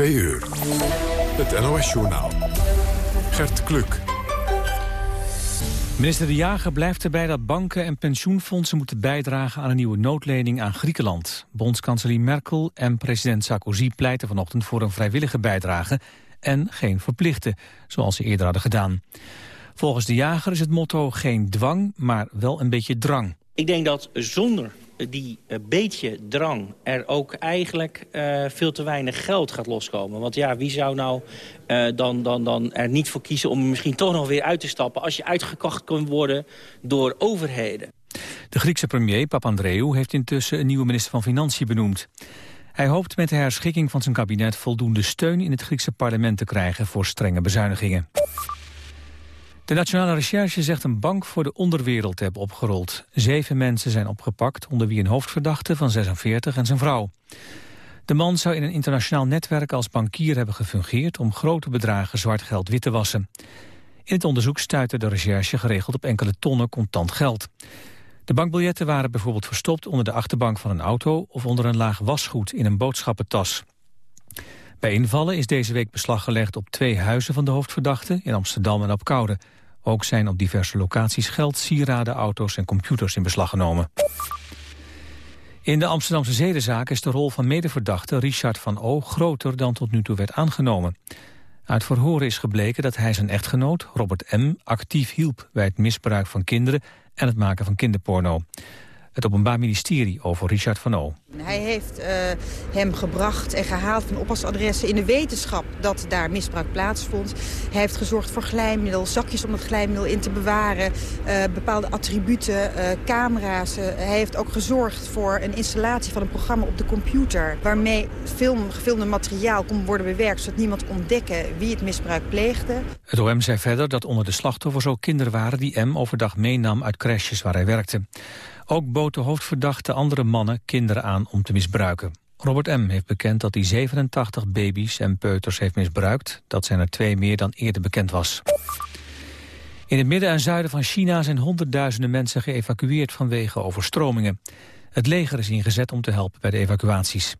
Twee uur. Het NOS-journaal. Gert Kluk. Minister De Jager blijft erbij dat banken en pensioenfondsen moeten bijdragen aan een nieuwe noodlening aan Griekenland. Bondskanselier Merkel en president Sarkozy pleiten vanochtend voor een vrijwillige bijdrage en geen verplichte, zoals ze eerder hadden gedaan. Volgens De Jager is het motto geen dwang, maar wel een beetje drang. Ik denk dat zonder die uh, beetje drang er ook eigenlijk uh, veel te weinig geld gaat loskomen. Want ja, wie zou nou uh, dan, dan, dan er niet voor kiezen om misschien toch nog weer uit te stappen... als je uitgekocht kunt worden door overheden? De Griekse premier Papandreou heeft intussen een nieuwe minister van Financiën benoemd. Hij hoopt met de herschikking van zijn kabinet voldoende steun in het Griekse parlement te krijgen voor strenge bezuinigingen. De Nationale Recherche zegt een bank voor de onderwereld te hebben opgerold. Zeven mensen zijn opgepakt, onder wie een hoofdverdachte van 46 en zijn vrouw. De man zou in een internationaal netwerk als bankier hebben gefungeerd... om grote bedragen zwart geld wit te wassen. In het onderzoek stuitte de recherche geregeld op enkele tonnen contant geld. De bankbiljetten waren bijvoorbeeld verstopt onder de achterbank van een auto... of onder een laag wasgoed in een boodschappentas. Bij invallen is deze week beslag gelegd op twee huizen van de hoofdverdachte... in Amsterdam en op Koude. Ook zijn op diverse locaties geld, sieraden, auto's en computers in beslag genomen. In de Amsterdamse zedenzaak is de rol van medeverdachte Richard van O. groter dan tot nu toe werd aangenomen. Uit verhoren is gebleken dat hij zijn echtgenoot, Robert M., actief hielp bij het misbruik van kinderen en het maken van kinderporno het Openbaar Ministerie over Richard van O. Hij heeft uh, hem gebracht en gehaald van oppasadressen in de wetenschap dat daar misbruik plaatsvond. Hij heeft gezorgd voor glijmiddel, zakjes om het glijmiddel in te bewaren, uh, bepaalde attributen, uh, camera's. hij heeft ook gezorgd voor een installatie van een programma op de computer waarmee film, gefilmde materiaal kon worden bewerkt zodat niemand ontdekken wie het misbruik pleegde. Het OM zei verder dat onder de slachtoffers ook kinderen waren die M overdag meenam uit crashes waar hij werkte. Ook bood de hoofdverdachte andere mannen kinderen aan om te misbruiken. Robert M. heeft bekend dat hij 87 baby's en peuters heeft misbruikt. Dat zijn er twee meer dan eerder bekend was. In het midden en zuiden van China zijn honderdduizenden mensen geëvacueerd vanwege overstromingen. Het leger is ingezet om te helpen bij de evacuaties.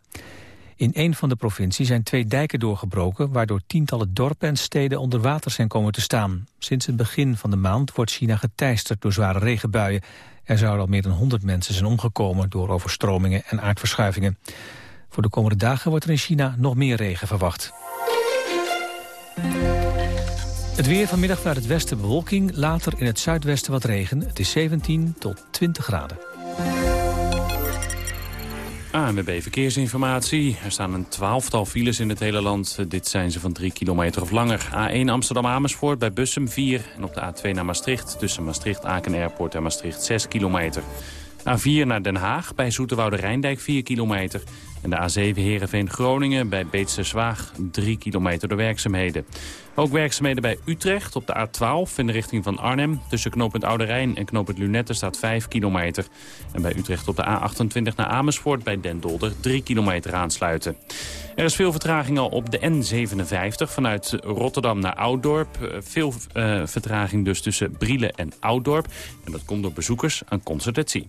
In een van de provincies zijn twee dijken doorgebroken... waardoor tientallen dorpen en steden onder water zijn komen te staan. Sinds het begin van de maand wordt China geteisterd door zware regenbuien. Er zouden al meer dan 100 mensen zijn omgekomen door overstromingen en aardverschuivingen. Voor de komende dagen wordt er in China nog meer regen verwacht. Het weer vanmiddag vanuit het westen bewolking, later in het zuidwesten wat regen. Het is 17 tot 20 graden. ANWB Verkeersinformatie. Er staan een twaalftal files in het hele land. Dit zijn ze van 3 kilometer of langer. A1 Amsterdam-Amersfoort bij Bussum 4. En op de A2 naar Maastricht tussen Maastricht-Aken Airport en Maastricht 6 kilometer. A4 naar Den Haag bij Zoeterwoude Rijndijk 4 kilometer. En de A7 Heerenveen-Groningen bij Beetse Zwaag 3 kilometer door werkzaamheden. Ook werkzaamheden bij Utrecht op de A12 in de richting van Arnhem. Tussen knooppunt Oude Rijn en knooppunt Lunette staat 5 kilometer. En bij Utrecht op de A28 naar Amersfoort bij Den Dolder 3 kilometer aansluiten. Er is veel vertraging al op de N57 vanuit Rotterdam naar Ouddorp. Eh, veel uh, vertraging dus tussen Brielen en Ouddorp. En dat komt door bezoekers aan concertatie.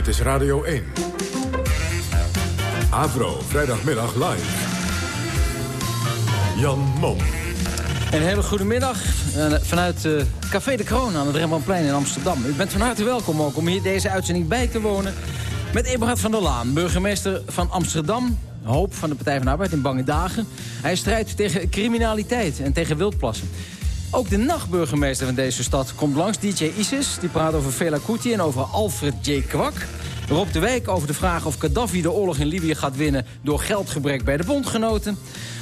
Dit is Radio 1. Avro, vrijdagmiddag live. Jan Mom. Een hele goede middag eh, vanuit uh, Café de Kroon aan het Rembrandtplein in Amsterdam. U bent van harte welkom ook om hier deze uitzending bij te wonen... met Eberhard van der Laan, burgemeester van Amsterdam... hoop van de Partij van de Arbeid in bange dagen. Hij strijdt tegen criminaliteit en tegen wildplassen. Ook de nachtburgemeester van deze stad komt langs, DJ Isis. Die praat over Fela Kuti en over Alfred J. Kwak. Rob de Wijk over de vraag of Gaddafi de oorlog in Libië gaat winnen... door geldgebrek bij de bondgenoten.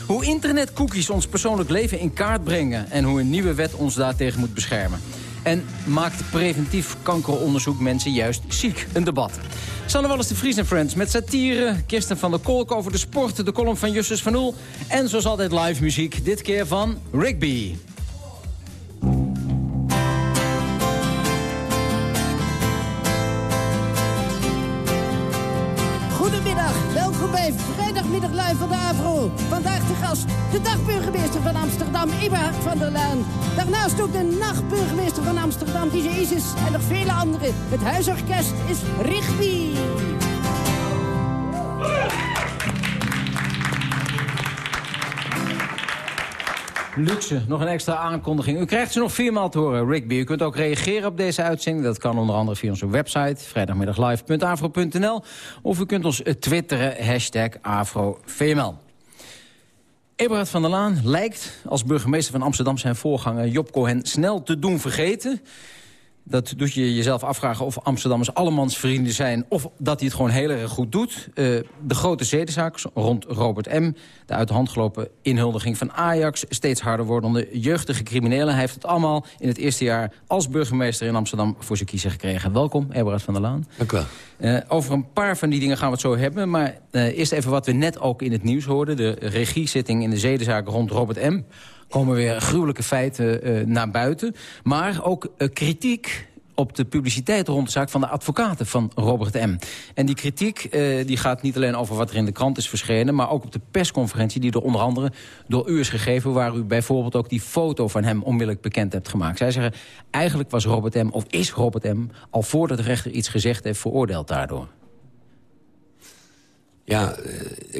Hoe internetcookies ons persoonlijk leven in kaart brengen... en hoe een nieuwe wet ons daartegen moet beschermen. En maakt preventief kankeronderzoek mensen juist ziek? Een debat. Sanne Wallis de Vries Friends met satire. Kirsten van der Kolk over de sport. De column van Justus van Oel. En zoals altijd live muziek. Dit keer van Rigby. Ook de nachtburgemeester van Amsterdam, DJ Isis en nog vele anderen. Het huisorkest is Rigby. Luxe, nog een extra aankondiging. U krijgt ze nog viermaal te horen, Rigby. U kunt ook reageren op deze uitzending. Dat kan onder andere via onze website, vrijdagmiddaglive.afro.nl. Of u kunt ons twitteren, hashtag AfroVML. Eberhard van der Laan lijkt als burgemeester van Amsterdam... zijn voorganger Job Cohen snel te doen vergeten... Dat doet je jezelf afvragen of Amsterdammers allemans vrienden zijn... of dat hij het gewoon heel erg goed doet. Uh, de grote zedenzaak rond Robert M. De uit de hand gelopen inhuldiging van Ajax. Steeds harder wordende jeugdige criminelen. Hij heeft het allemaal in het eerste jaar als burgemeester in Amsterdam... voor zijn kiezer gekregen. Welkom, Eberhard van der Laan. Dank u wel. Uh, over een paar van die dingen gaan we het zo hebben. Maar uh, eerst even wat we net ook in het nieuws hoorden. De regiezitting in de zedenzaak rond Robert M komen weer gruwelijke feiten uh, naar buiten. Maar ook uh, kritiek op de publiciteit rond de zaak van de advocaten van Robert M. En die kritiek uh, die gaat niet alleen over wat er in de krant is verschenen... maar ook op de persconferentie die er onder andere door u is gegeven... waar u bijvoorbeeld ook die foto van hem onmiddellijk bekend hebt gemaakt. Zij zeggen, eigenlijk was Robert M. of is Robert M. al voordat de rechter iets gezegd heeft veroordeeld daardoor. Ja,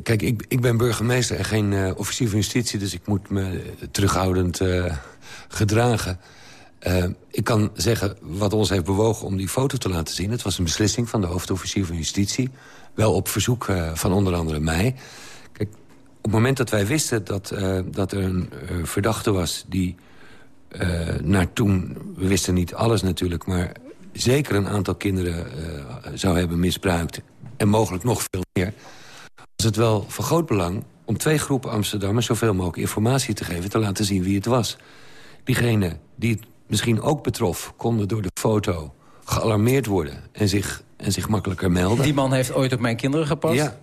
kijk, ik, ik ben burgemeester en geen uh, officier van justitie... dus ik moet me terughoudend uh, gedragen. Ik kan zeggen wat ons heeft bewogen om die foto te laten zien. Het was een beslissing van de hoofdofficier van justitie. Wel op verzoek van onder andere mij. Kijk, op het moment dat wij wisten dat, dat er een verdachte was... die naar toen, we wisten niet alles natuurlijk... maar zeker een aantal kinderen zou hebben misbruikt... en mogelijk nog veel meer was het wel van groot belang om twee groepen Amsterdammers... zoveel mogelijk informatie te geven, te laten zien wie het was. Diegene die het misschien ook betrof, konden door de foto gealarmeerd worden... en zich, en zich makkelijker melden. Die man heeft ooit op mijn kinderen gepast? Ja.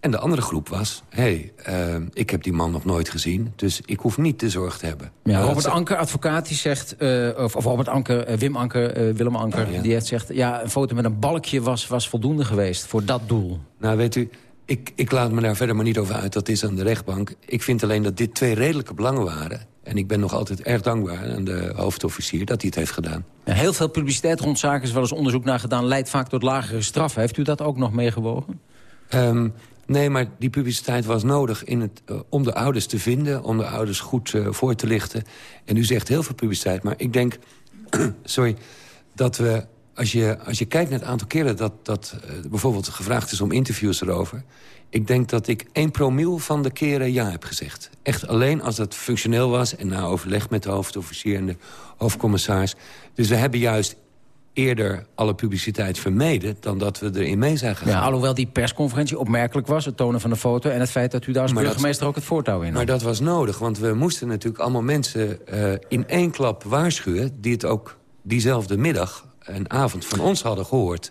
En de andere groep was, hé, hey, uh, ik heb die man nog nooit gezien... dus ik hoef niet de zorg te hebben. Ja, Robert Anker, advocaat, die zegt... Uh, of, of, Robert Anker, uh, Wim Anker, Willem Anker... Ja. die heeft zegt, ja, een foto met een balkje was, was voldoende geweest voor dat doel. Nou, weet u, ik, ik laat me daar verder maar niet over uit. Dat is aan de rechtbank. Ik vind alleen dat dit twee redelijke belangen waren. En ik ben nog altijd erg dankbaar aan de hoofdofficier dat hij het heeft gedaan. Heel veel publiciteit rond zaken is wel eens onderzoek naar gedaan... leidt vaak tot lagere straffen. Heeft u dat ook nog meegewogen? Um, nee, maar die publiciteit was nodig in het, uh, om de ouders te vinden... om de ouders goed uh, voor te lichten. En u zegt heel veel publiciteit, maar ik denk... sorry, dat we als je, als je kijkt naar het aantal keren dat, dat uh, bijvoorbeeld gevraagd is om interviews erover... ik denk dat ik 1 promiel van de keren ja heb gezegd. Echt alleen als dat functioneel was en na overleg met de hoofdofficier en de hoofdcommissaris. Dus we hebben juist eerder alle publiciteit vermeden... dan dat we erin mee zijn gegaan. Ja, alhoewel die persconferentie opmerkelijk was, het tonen van de foto... en het feit dat u daar als maar burgemeester dat, ook het voortouw in had. Maar dat was nodig, want we moesten natuurlijk allemaal mensen uh, in één klap waarschuwen... die het ook diezelfde middag een avond van ons hadden gehoord.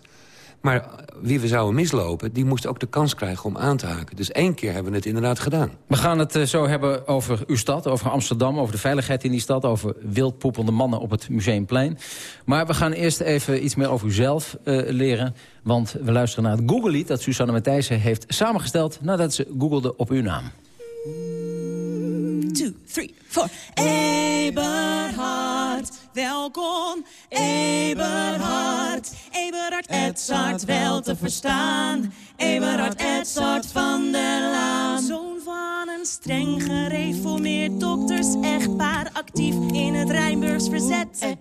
Maar wie we zouden mislopen, die moest ook de kans krijgen om aan te haken. Dus één keer hebben we het inderdaad gedaan. We gaan het uh, zo hebben over uw stad, over Amsterdam... over de veiligheid in die stad, over wildpoepende mannen op het Museumplein. Maar we gaan eerst even iets meer over uzelf uh, leren. Want we luisteren naar het Google-lied dat Susanne Matthijssen heeft samengesteld... nadat ze googelde op uw naam. Two, three, four. Eberhard, welkom. Eberhard, Eberhard Edzard, wel te verstaan. Eberhard Edzard van der Laan. Zoon van een streng gereformeerd dokters-echtpaar actief in het Rijnburgs verzet.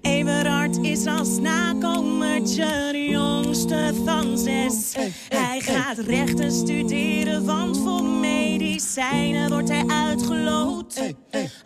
Eberhard is als nakomertje de jongste van zes. Hij gaat rechten studeren, want voor medicijnen wordt hij uitgeloot.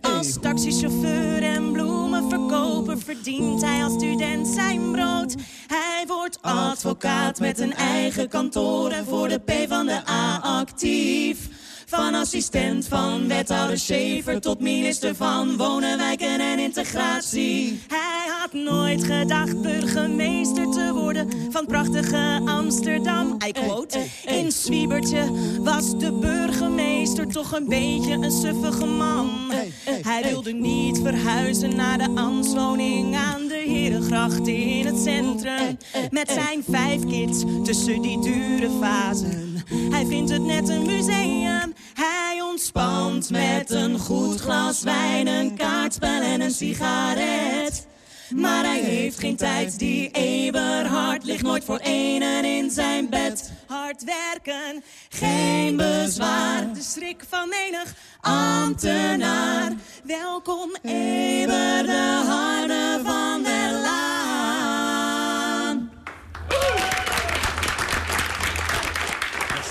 Als taxichauffeur en bloemenverkoper verdient hij als student zijn brood. Hij wordt advocaat met een eigen kantoor en voor de P van de A actief. Van assistent van wethouder Schaefer tot minister van Wonen, Wijken en Integratie. Hij had nooit gedacht burgemeester te worden van prachtige Amsterdam. I quote, in Zwiebertje was de burgemeester toch een beetje een suffige man. Hij wilde niet verhuizen naar de ambtswoning aan de Herengracht in het centrum. Met zijn vijf kids tussen die dure vazen. Hij vindt het net een museum. Hij ontspant met een goed glas wijn, een kaartspel en een sigaret. Maar hij heeft geen tijd, die Eberhard ligt nooit voor enen in zijn bed. Hard werken, geen bezwaar, de schrik van menig ambtenaar. Welkom Eber de Harde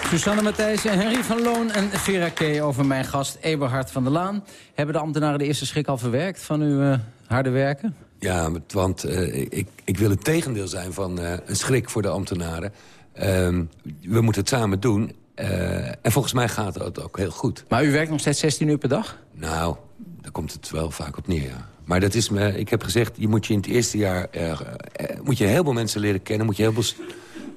Susanne Matthijssen, Henry van Loon en Vera K. over mijn gast Eberhard van der Laan. Hebben de ambtenaren de eerste schrik al verwerkt van uw eh, harde werken? Ja, want uh, ik, ik wil het tegendeel zijn van uh, een schrik voor de ambtenaren. Uh, we moeten het samen doen. En volgens mij gaat het ook heel goed. Maar u werkt nog steeds 16 uur per dag? Nou, daar komt het wel vaak op neer, ja. Maar dat is me, ik heb gezegd, je moet je in het eerste jaar... moet je heel veel mensen leren kennen, moet je heel veel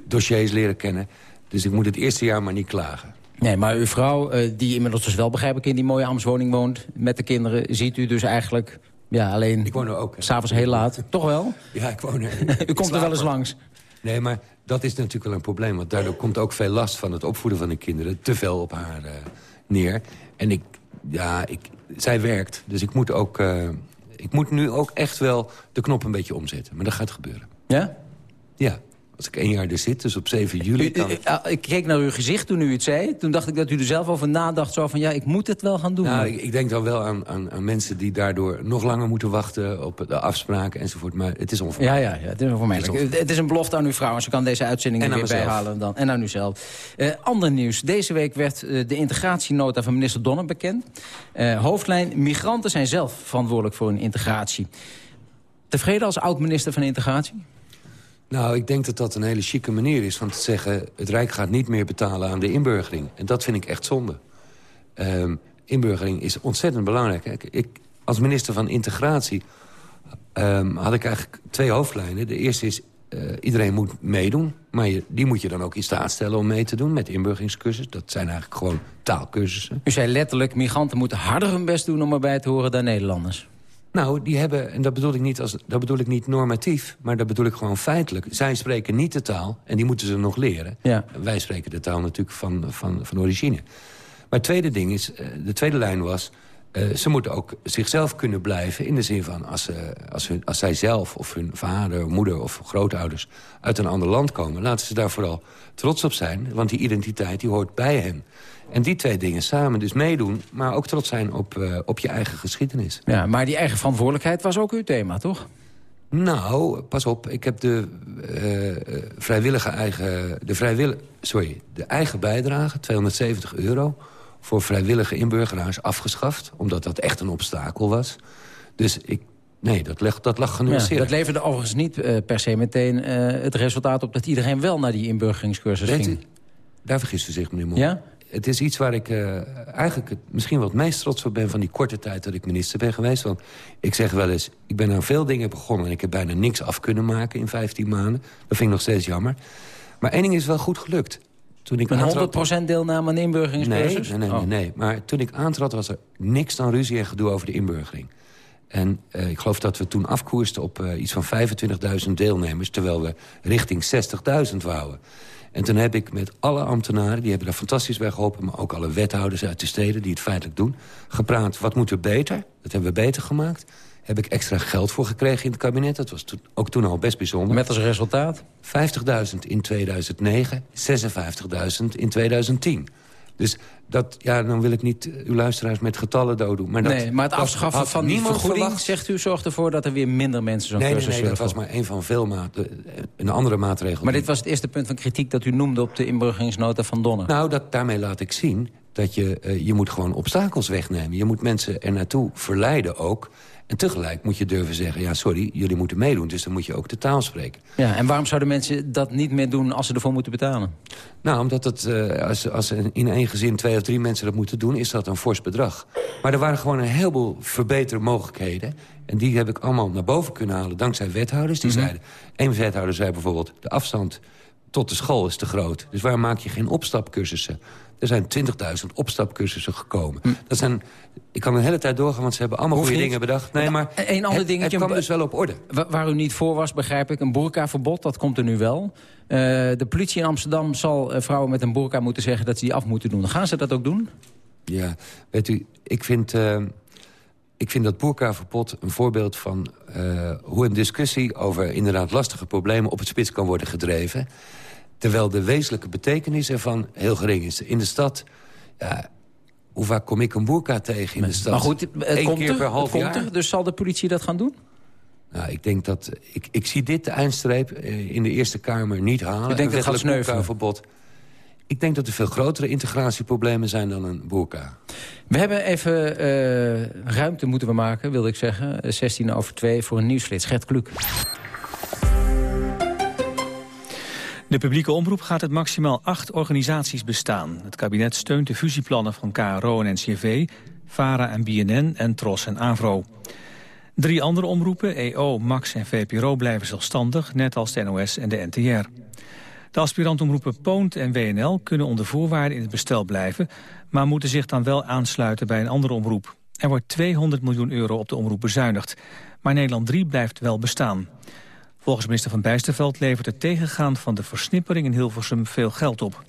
dossiers leren kennen. Dus ik moet het eerste jaar maar niet klagen. Nee, maar uw vrouw, uh, die inmiddels dus wel begrijp ik in die mooie Amswoning woont... met de kinderen, ziet u dus eigenlijk ja, alleen ik woon er ook. S'avonds heel laat. Toch wel? Ja, ik woon er. u komt er wel eens langs. Nee, maar dat is natuurlijk wel een probleem. Want daardoor komt ook veel last van het opvoeden van de kinderen. Te veel op haar uh, neer. En ik, ja, ik, zij werkt. Dus ik moet ook... Uh, ik moet nu ook echt wel de knop een beetje omzetten. Maar dat gaat gebeuren. Ja? Ja. Als ik één jaar er zit, dus op 7 juli... Kan... U, u, ik keek naar uw gezicht toen u het zei. Toen dacht ik dat u er zelf over nadacht. Zo van, ja, ik moet het wel gaan doen. Nou, ik, ik, denk dan wel aan, aan, aan, mensen die daardoor nog langer moeten wachten... op de afspraken enzovoort. Maar het is onvermijdelijk. Ja, ja, ja het is onvermijdelijk. Het is, het is een belofte aan uw vrouw. En ze kan deze uitzending weer bijhalen. Dan, en aan u zelf. Uh, ander nieuws. Deze week werd uh, de integratienota van minister Donner bekend. Uh, hoofdlijn, migranten zijn zelf verantwoordelijk voor hun integratie. Tevreden als oud-minister van Integratie? Nou, ik denk dat dat een hele chique manier is van te zeggen... het Rijk gaat niet meer betalen aan de inburgering. En dat vind ik echt zonde. Um, inburgering is ontzettend belangrijk. Ik, als minister van Integratie um, had ik eigenlijk twee hoofdlijnen. De eerste is, uh, iedereen moet meedoen. Maar die moet je dan ook in staat stellen om mee te doen met inburgeringscursus. Dat zijn eigenlijk gewoon taalkursussen. U zei letterlijk, migranten moeten harder hun best doen om erbij te horen dan Nederlanders. Nou, die hebben, en dat bedoel ik niet, als, dat bedoel ik niet normatief... maar dat bedoel ik gewoon feitelijk. Zij spreken niet de taal, en die moeten ze nog leren. Ja. Wij spreken de taal natuurlijk van, van, van origine. Maar het tweede ding is, de tweede lijn was... Uh, ze moeten ook zichzelf kunnen blijven in de zin van... Als, uh, als, hun, als zij zelf of hun vader, moeder of grootouders uit een ander land komen... laten ze daar vooral trots op zijn, want die identiteit die hoort bij hen. En die twee dingen samen dus meedoen, maar ook trots zijn op, uh, op je eigen geschiedenis. Ja, maar die eigen verantwoordelijkheid was ook uw thema, toch? Nou, pas op. Ik heb de uh, vrijwillige eigen... De vrijwillige, sorry, de eigen bijdrage, 270 euro... voor vrijwillige inburgeraars afgeschaft. Omdat dat echt een obstakel was. Dus ik Nee, dat, leg, dat lag genuanceerd. Ja, dat leverde overigens niet uh, per se meteen uh, het resultaat op... dat iedereen wel naar die inburgeringscursus Weet ging. U, daar vergist u zich, meneer Moor. Ja? Het is iets waar ik uh, eigenlijk het, misschien het meest trots op ben... van die korte tijd dat ik minister ben geweest. Want ik zeg wel eens, ik ben aan veel dingen begonnen... en ik heb bijna niks af kunnen maken in 15 maanden. Dat vind ik nog steeds jammer. Maar één ding is wel goed gelukt. Toen ik een 100% deelname aan de inburgeringscursus? Nee, nee, nee, oh. nee. Maar toen ik aantrad was er niks dan ruzie en gedoe over de inburgering. En uh, ik geloof dat we toen afkoersten op uh, iets van 25.000 deelnemers... terwijl we richting 60.000 wouden. En toen heb ik met alle ambtenaren, die hebben daar fantastisch bij geholpen... maar ook alle wethouders uit de steden die het feitelijk doen... gepraat, wat moeten we beter? Dat hebben we beter gemaakt. Heb ik extra geld voor gekregen in het kabinet. Dat was toen, ook toen al best bijzonder. Met als resultaat? 50.000 in 2009, 56.000 in 2010. Dus dat, ja, dan wil ik niet uw luisteraars met getallen doden. Maar dat, nee, maar het afschaffen van die vergoeding, verwacht. zegt u, zorgt ervoor dat er weer minder mensen zo'n nee, nee, nee, dat was maar een van veel maatregelen. Een andere maatregel. Maar dit was het eerste punt van kritiek dat u noemde op de inburgeringsnota van Donner. Nou, dat, daarmee laat ik zien dat je, uh, je moet gewoon obstakels wegnemen. Je moet mensen er naartoe verleiden ook. En tegelijk moet je durven zeggen, ja sorry, jullie moeten meedoen. Dus dan moet je ook de taal spreken. Ja, en waarom zouden mensen dat niet meer doen als ze ervoor moeten betalen? Nou, omdat het, uh, als, als in één gezin twee of drie mensen dat moeten doen... is dat een fors bedrag. Maar er waren gewoon een heleboel verbetermogelijkheden. En die heb ik allemaal naar boven kunnen halen dankzij wethouders. Die mm -hmm. zeiden, één wethouder zei bijvoorbeeld... de afstand tot de school is te groot. Dus waar maak je geen opstapcursussen? Er zijn 20.000 opstapcursussen gekomen. Hm. Dat zijn, ik kan een hele tijd doorgaan, want ze hebben allemaal goede dingen bedacht. Nee, maar een ander dingetje, het kwam dus wel op orde. Waar u niet voor was, begrijp ik, een boerkaverbod, dat komt er nu wel. Uh, de politie in Amsterdam zal uh, vrouwen met een boerka moeten zeggen... dat ze die af moeten doen. Gaan ze dat ook doen? Ja, weet u, ik vind... Uh, ik vind dat boerkaverbod een voorbeeld van hoe een discussie over inderdaad lastige problemen op het spits kan worden gedreven. Terwijl de wezenlijke betekenis ervan heel gering is. In de stad, ja, hoe vaak kom ik een boerka tegen in de stad? Maar goed, het Eén komt keer er, per half jaar. Er, dus zal de politie dat gaan doen? Nou, ik denk dat... Ik, ik zie dit de eindstreep eh, in de Eerste Kamer niet halen. Ik denk dat het gaat verbod. Ik denk dat er veel grotere integratieproblemen zijn dan een boerka. We hebben even uh, ruimte moeten we maken, wilde ik zeggen. 16 over 2 voor een nieuwsflits. Gert Kluk. De publieke omroep gaat het maximaal acht organisaties bestaan. Het kabinet steunt de fusieplannen van KRO en NCV, VARA en BNN en TROS en AVRO. Drie andere omroepen, EO, MAX en VPRO, blijven zelfstandig, net als de NOS en de NTR. De aspirantomroepen Poont en WNL kunnen onder voorwaarden in het bestel blijven... maar moeten zich dan wel aansluiten bij een andere omroep. Er wordt 200 miljoen euro op de omroep bezuinigd. Maar Nederland 3 blijft wel bestaan. Volgens minister Van Bijsterveld levert het tegengaan van de versnippering in Hilversum veel geld op.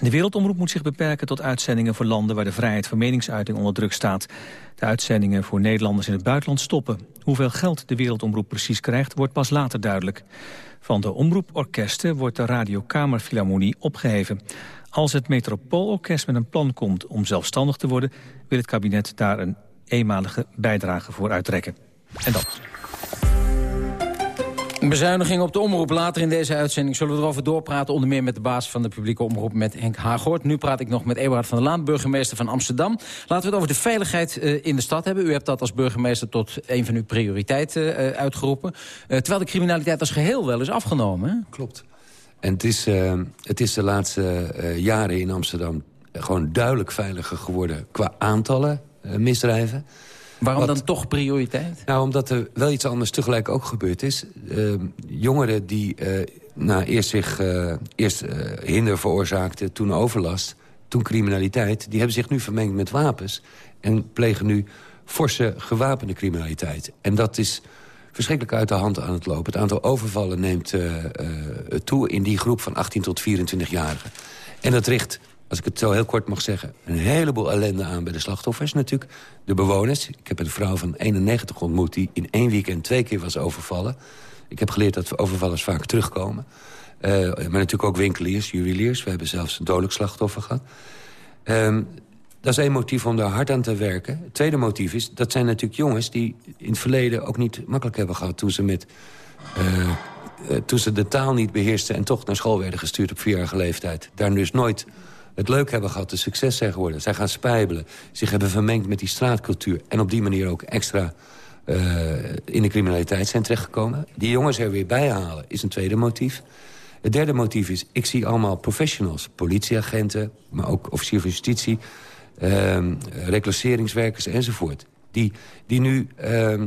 De wereldomroep moet zich beperken tot uitzendingen voor landen waar de vrijheid van meningsuiting onder druk staat. De uitzendingen voor Nederlanders in het buitenland stoppen. Hoeveel geld de wereldomroep precies krijgt, wordt pas later duidelijk. Van de omroeporkesten wordt de Radiokamerfilharmonie opgeheven. Als het Metropoolorkest met een plan komt om zelfstandig te worden... wil het kabinet daar een eenmalige bijdrage voor uittrekken. En dat. Bezuiniging op de omroep. Later in deze uitzending zullen we erover doorpraten. Onder meer met de baas van de publieke omroep, met Henk Haaghoort. Nu praat ik nog met Eberhard van der Laan, burgemeester van Amsterdam. Laten we het over de veiligheid uh, in de stad hebben. U hebt dat als burgemeester tot een van uw prioriteiten uh, uitgeroepen. Uh, terwijl de criminaliteit als geheel wel is afgenomen. Klopt. En het is, het is de laatste jaren in Amsterdam gewoon duidelijk veiliger geworden... qua aantallen misdrijven. Waarom dan toch prioriteit? Nou, omdat er wel iets anders tegelijk ook gebeurd is. Uh, jongeren die uh, nou, eerst, zich, uh, eerst hinder veroorzaakten, toen overlast... toen criminaliteit, die hebben zich nu vermengd met wapens... en plegen nu forse gewapende criminaliteit. En dat is verschrikkelijk uit de hand aan het lopen. Het aantal overvallen neemt toe in die groep van 18 tot 24-jarigen. En dat richt als ik het zo heel kort mag zeggen... een heleboel ellende aan bij de slachtoffers natuurlijk. De bewoners. Ik heb een vrouw van 91 ontmoet... die in één weekend twee keer was overvallen. Ik heb geleerd dat overvallers vaak terugkomen. Uh, maar natuurlijk ook winkeliers, juweliers. We hebben zelfs een dodelijk slachtoffer gehad. Um, dat is één motief om daar hard aan te werken. Het tweede motief is, dat zijn natuurlijk jongens... die in het verleden ook niet makkelijk hebben gehad... toen ze, met, uh, uh, toen ze de taal niet beheersten... en toch naar school werden gestuurd op vierjarige leeftijd. Daar dus nooit het leuk hebben gehad, de succes zijn geworden. Zij gaan spijbelen, zich hebben vermengd met die straatcultuur... en op die manier ook extra uh, in de criminaliteit zijn terechtgekomen. Die jongens er weer bij halen is een tweede motief. Het derde motief is, ik zie allemaal professionals. Politieagenten, maar ook officier van justitie... Uh, reclasseringswerkers enzovoort. Die, die nu uh, uh,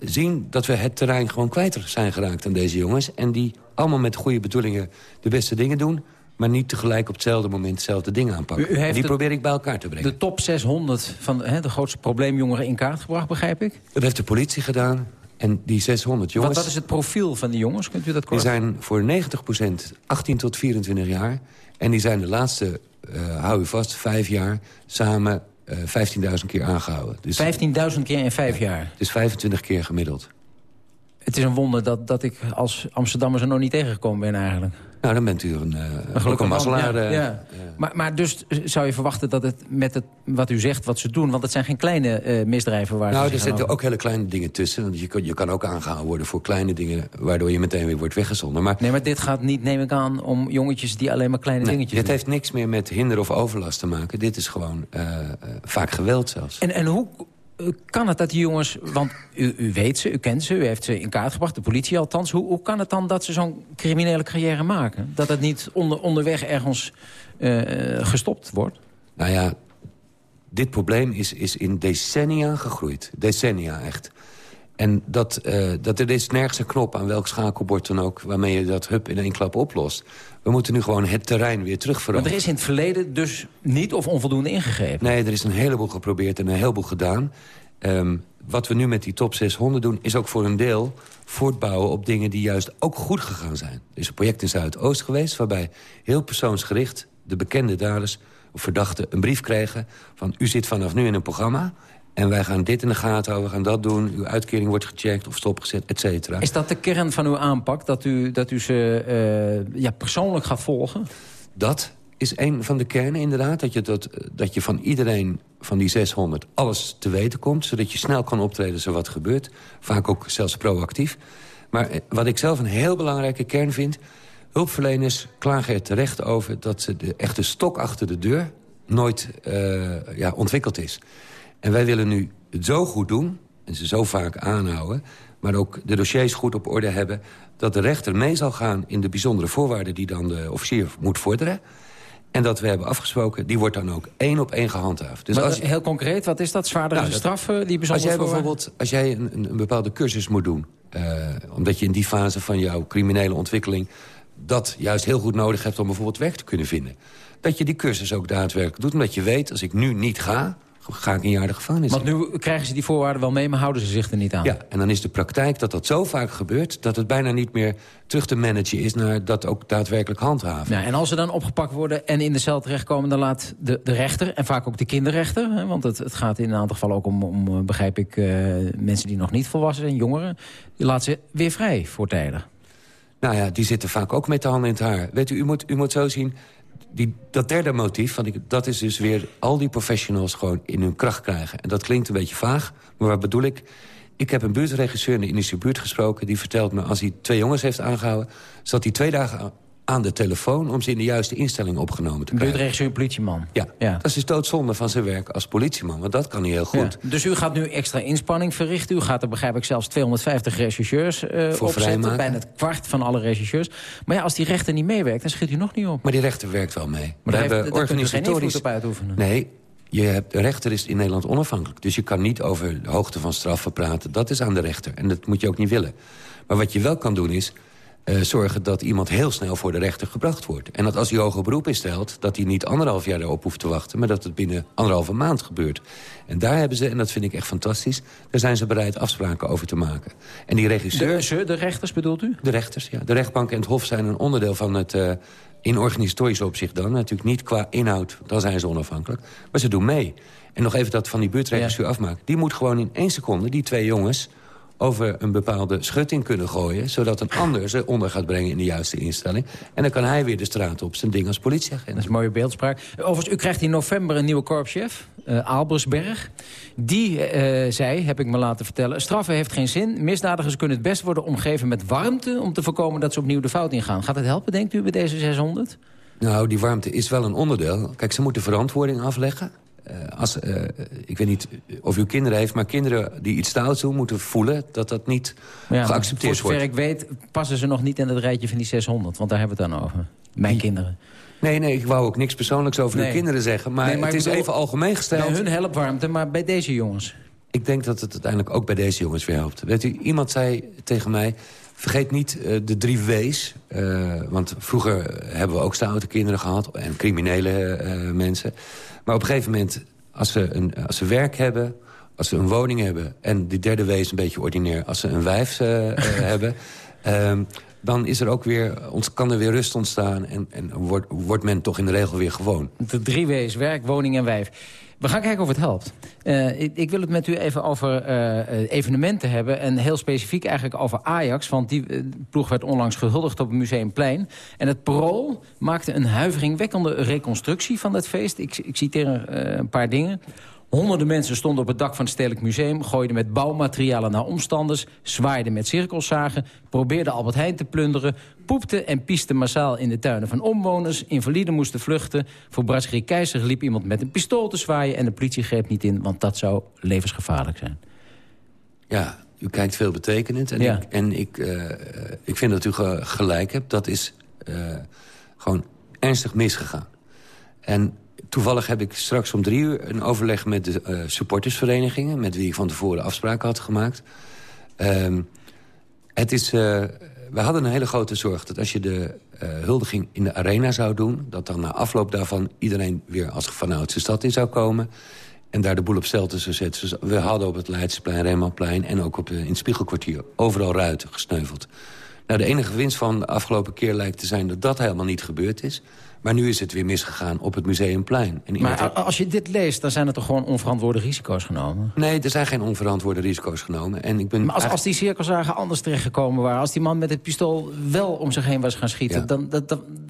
zien dat we het terrein gewoon kwijt zijn geraakt aan deze jongens... en die allemaal met goede bedoelingen de beste dingen doen maar niet tegelijk op hetzelfde moment hetzelfde ding aanpakken. die probeer ik bij elkaar te brengen. De top 600 van hè, de grootste probleemjongeren in kaart gebracht, begrijp ik? Dat heeft de politie gedaan. En die 600 jongens... Wat, wat is het profiel van die jongens? Kunt u dat kort? Die zijn voor 90% 18 tot 24 jaar. En die zijn de laatste, uh, hou u vast, vijf jaar samen uh, eh, 15.000 keer aangehouden. Dus, 15.000 keer in vijf jaar? Dus 25 keer gemiddeld. Het is een wonder dat, dat ik als Amsterdammer ze nog niet tegengekomen ben eigenlijk. Nou, dan bent u een, uh, een, een mazzelaar. Ja, ja. Maar, maar dus zou je verwachten dat het met het, wat u zegt, wat ze doen... want het zijn geen kleine uh, misdrijven waar nou, ze er zitten ook hele kleine dingen tussen. Want je kan, je kan ook aangehouden worden voor kleine dingen... waardoor je meteen weer wordt weggezonden. Maar, nee, maar dit gaat niet, neem ik aan, om jongetjes die alleen maar kleine nee, dingetjes dit doen. heeft niks meer met hinder of overlast te maken. Dit is gewoon uh, vaak geweld zelfs. En, en hoe kan het dat die jongens, want u, u, weet ze, u kent ze, u heeft ze in kaart gebracht, de politie althans. Hoe, hoe kan het dan dat ze zo'n criminele carrière maken? Dat het niet onder, onderweg ergens uh, gestopt wordt? Nou ja, dit probleem is, is in decennia gegroeid. Decennia echt. En dat, uh, dat er is nergens een knop aan welk schakelbord dan ook... waarmee je dat hup in één klap oplost. We moeten nu gewoon het terrein weer terugveroveren. Maar er is in het verleden dus niet of onvoldoende ingegrepen? Nee, er is een heleboel geprobeerd en een heleboel gedaan. Um, wat we nu met die top 600 doen, is ook voor een deel voortbouwen op dingen die juist ook goed gegaan zijn. Er is een project in Zuidoost geweest waarbij heel persoonsgericht de bekende daders of verdachten een brief kregen van u zit vanaf nu in een programma en wij gaan dit in de gaten houden, we gaan dat doen. Uw uitkering wordt gecheckt of stopgezet, et cetera. Is dat de kern van uw aanpak, dat u, dat u ze uh, ja, persoonlijk gaat volgen? Dat is een van de kernen inderdaad. Dat je, dat, dat je van iedereen van die 600 alles te weten komt... zodat je snel kan optreden als er wat gebeurt. Vaak ook zelfs proactief. Maar wat ik zelf een heel belangrijke kern vind... hulpverleners klagen er terecht over... dat ze de echte stok achter de deur nooit uh, ja, ontwikkeld is. En wij willen nu het zo goed doen... en ze zo vaak aanhouden... maar ook de dossiers goed op orde hebben... dat de rechter mee zal gaan in de bijzondere voorwaarden... die dan de officier moet vorderen... En dat we hebben afgesproken, die wordt dan ook één op één gehandhaafd. Dus maar als heel concreet, wat is dat? Zwaardere nou, straffen die bijzonder Als jij bijvoorbeeld als jij een, een, bepaalde cursus moet doen... Uh, omdat je in die fase van jouw criminele ontwikkeling... dat juist heel goed nodig hebt om bijvoorbeeld werk te kunnen vinden... dat je die cursus ook daadwerkelijk doet. Omdat je weet, als ik nu niet ga, ga ik een jaar de gevangenis Want nu krijgen ze die voorwaarden wel mee, maar houden ze zich er niet aan. Ja, en dan is de praktijk dat dat zo vaak gebeurt... dat het bijna niet meer terug te managen is naar dat ook daadwerkelijk handhaven. Ja, en als ze dan opgepakt worden en in de cel terechtkomen... dan laat de, de rechter, en vaak ook de kinderrechter... Hè, want het, het gaat in een aantal gevallen ook om, om begrijp ik... Uh, mensen die nog niet volwassen zijn, jongeren... die laat ze weer vrij voortijdig. Nou ja, die zitten vaak ook met de handen in het haar. Weet u, u moet, u moet zo zien die, dat derde motief, ik, dat is dus weer al die professionals gewoon in hun kracht krijgen. En dat klinkt een beetje vaag, maar wat bedoel ik? Ik heb een buurtregisseur in de Indische buurt gesproken... die vertelt me, als hij twee jongens heeft aangehouden... zat hij twee dagen aan de telefoon om ze in de juiste instelling opgenomen te krijgen. Buurtregisseur, politieman. Ja, ja, dat is dus doodzonde van zijn werk als politieman, want dat kan hij heel goed. Ja. Dus u gaat nu extra inspanning verrichten. U gaat er, begrijp ik, zelfs 250 rechercheurs uh, opzetten. Vrijmaken. Bijna het kwart van alle rechercheurs. Maar ja, als die rechter niet meewerkt, dan schiet u nog niet op. Maar die rechter werkt wel mee. Maar daar, hebben organisatorisch... op uitoefenen. Nee, je hebt, de rechter is in Nederland onafhankelijk. Dus je kan niet over de hoogte van straffen praten. Dat is aan de rechter. En dat moet je ook niet willen. Maar wat je wel kan doen is... Uh, zorgen dat iemand heel snel voor de rechter gebracht wordt. En dat als hij hoger beroep instelt... dat hij niet anderhalf jaar daarop hoeft te wachten... maar dat het binnen anderhalve maand gebeurt. En daar hebben ze, en dat vind ik echt fantastisch... daar zijn ze bereid afspraken over te maken. En die regisseur... De, ze, de rechters bedoelt u? De rechters, ja. De rechtbank en het hof zijn een onderdeel van het... Uh, in organisatorisch opzicht dan. Natuurlijk niet qua inhoud, dan zijn ze onafhankelijk. Maar ze doen mee. En nog even dat van die buurtregisseur ja. afmaken. Die moet gewoon in één seconde, die twee jongens over een bepaalde schutting kunnen gooien... zodat een ander ze onder gaat brengen in de juiste instelling. En dan kan hij weer de straat op zijn ding als politieagent. Dat is een mooie beeldspraak. Overigens, u krijgt in november een nieuwe korpschef, uh, Aalbersberg. Die uh, zei, heb ik me laten vertellen... straffen heeft geen zin. Misdadigers kunnen het best worden omgeven met warmte... om te voorkomen dat ze opnieuw de fout ingaan. Gaat het helpen, denkt u, bij deze 600? Nou, die warmte is wel een onderdeel. Kijk, ze moeten verantwoording afleggen. Als, uh, ik weet niet of u kinderen heeft, maar kinderen die iets stouts doen... moeten voelen dat dat niet ja, geaccepteerd wordt. Voor zover ik weet passen ze nog niet in het rijtje van die 600. Want daar hebben we het dan over. Mijn die, kinderen. Nee, nee, ik wou ook niks persoonlijks over nee. uw kinderen zeggen. Maar, nee, maar het is bedoel, even algemeen gesteld. Bij hun helpwarmte, maar bij deze jongens. Ik denk dat het uiteindelijk ook bij deze jongens weer helpt. Weet u, iemand zei tegen mij... Vergeet niet uh, de drie W's. Uh, want vroeger hebben we ook stoute kinderen gehad. En criminele uh, mensen. Maar op een gegeven moment, als ze, een, als ze werk hebben... als ze een woning hebben... en die derde W is een beetje ordinair... als ze een wijf hebben... Um, dan is er ook weer, ons, kan er weer rust ontstaan... en, en wordt, wordt men toch in de regel weer gewoon. De drie W's, werk, woning en wijf. We gaan kijken of het helpt. Uh, ik, wil het met u even over uh, evenementen hebben. En heel specifiek eigenlijk over Ajax. Want die ploeg werd onlangs gehuldigd op het Museumplein. En het Parool maakte een huiveringwekkende reconstructie van dat feest. Ik, ik citeer een paar dingen. Honderden mensen stonden op het dak van het Stedelijk Museum... gooiden met bouwmaterialen naar omstanders... zwaaiden met cirkelzagen, probeerden Albert Heijn te plunderen... poepten en piesten massaal in de tuinen van omwoners... invaliden moesten vluchten. Voor Brasserie Keizer liep iemand met een pistool te zwaaien... en de politie greep niet in, want dat zou levensgevaarlijk zijn. Ja, u kijkt veel betekenend. En, ik, en ik, uh, ik vind dat u gelijk hebt. Dat is uh, gewoon ernstig misgegaan. En toevallig heb ik straks om drie uur een overleg met de uh, supportersverenigingen... met wie ik van tevoren afspraken had gemaakt. Um, het is, uh, we hadden een hele grote zorg dat als je de uh, huldiging in de arena zou doen... dat dan na afloop daarvan iedereen weer als vanouds de stad in zou komen... en daar de boel op stelte zou zetten. Dus we hadden op het Leidsplein, Remannplein en ook op in het Spiegelkwartier... overal ruiten gesneuveld. Nou, de enige winst van de afgelopen keer lijkt te zijn dat dat helemaal niet gebeurd is... Maar nu is het weer misgegaan op het Museumplein. En maar als je dit leest, dan zijn er toch gewoon onverantwoorde risico's genomen? Nee, er zijn geen onverantwoorde risico's genomen. En ik ben maar als, als die cirkelzagen anders terechtgekomen waren... als die man met het pistool wel om zich heen was gaan schieten... Dan,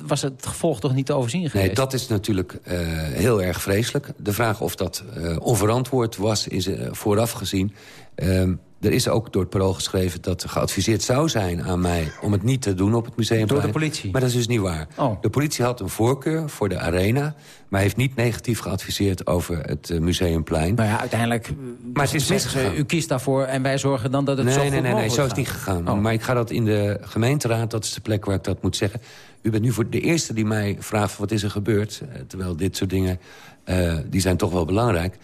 was het gevolg toch niet te overzien geweest? Nee, dat is natuurlijk uh, heel erg vreselijk. De vraag of dat uh, onverantwoord was, is uh, vooraf gezien... Ehm, er is ook door het parool geschreven dat geadviseerd zou zijn aan mij... om het niet te doen op het museum. Door de politie? Maar dat is dus niet waar. Oh. De politie had een voorkeur voor de arena... maar heeft niet negatief geadviseerd over het uh, Museumplein. Maar ja, uiteindelijk... Eh, maar het is misgegaan. U kiest daarvoor en wij zorgen dan dat het nee, zo nee, goed nee, nee, zo is het niet gegaan. Oh. Maar ik ga dat in de gemeenteraad, dat is de plek waar ik dat moet zeggen. U bent nu voor de eerste die mij vraagt wat is er gebeurd. Uh, terwijl dit soort dingen, uh, die zijn toch wel belangrijk...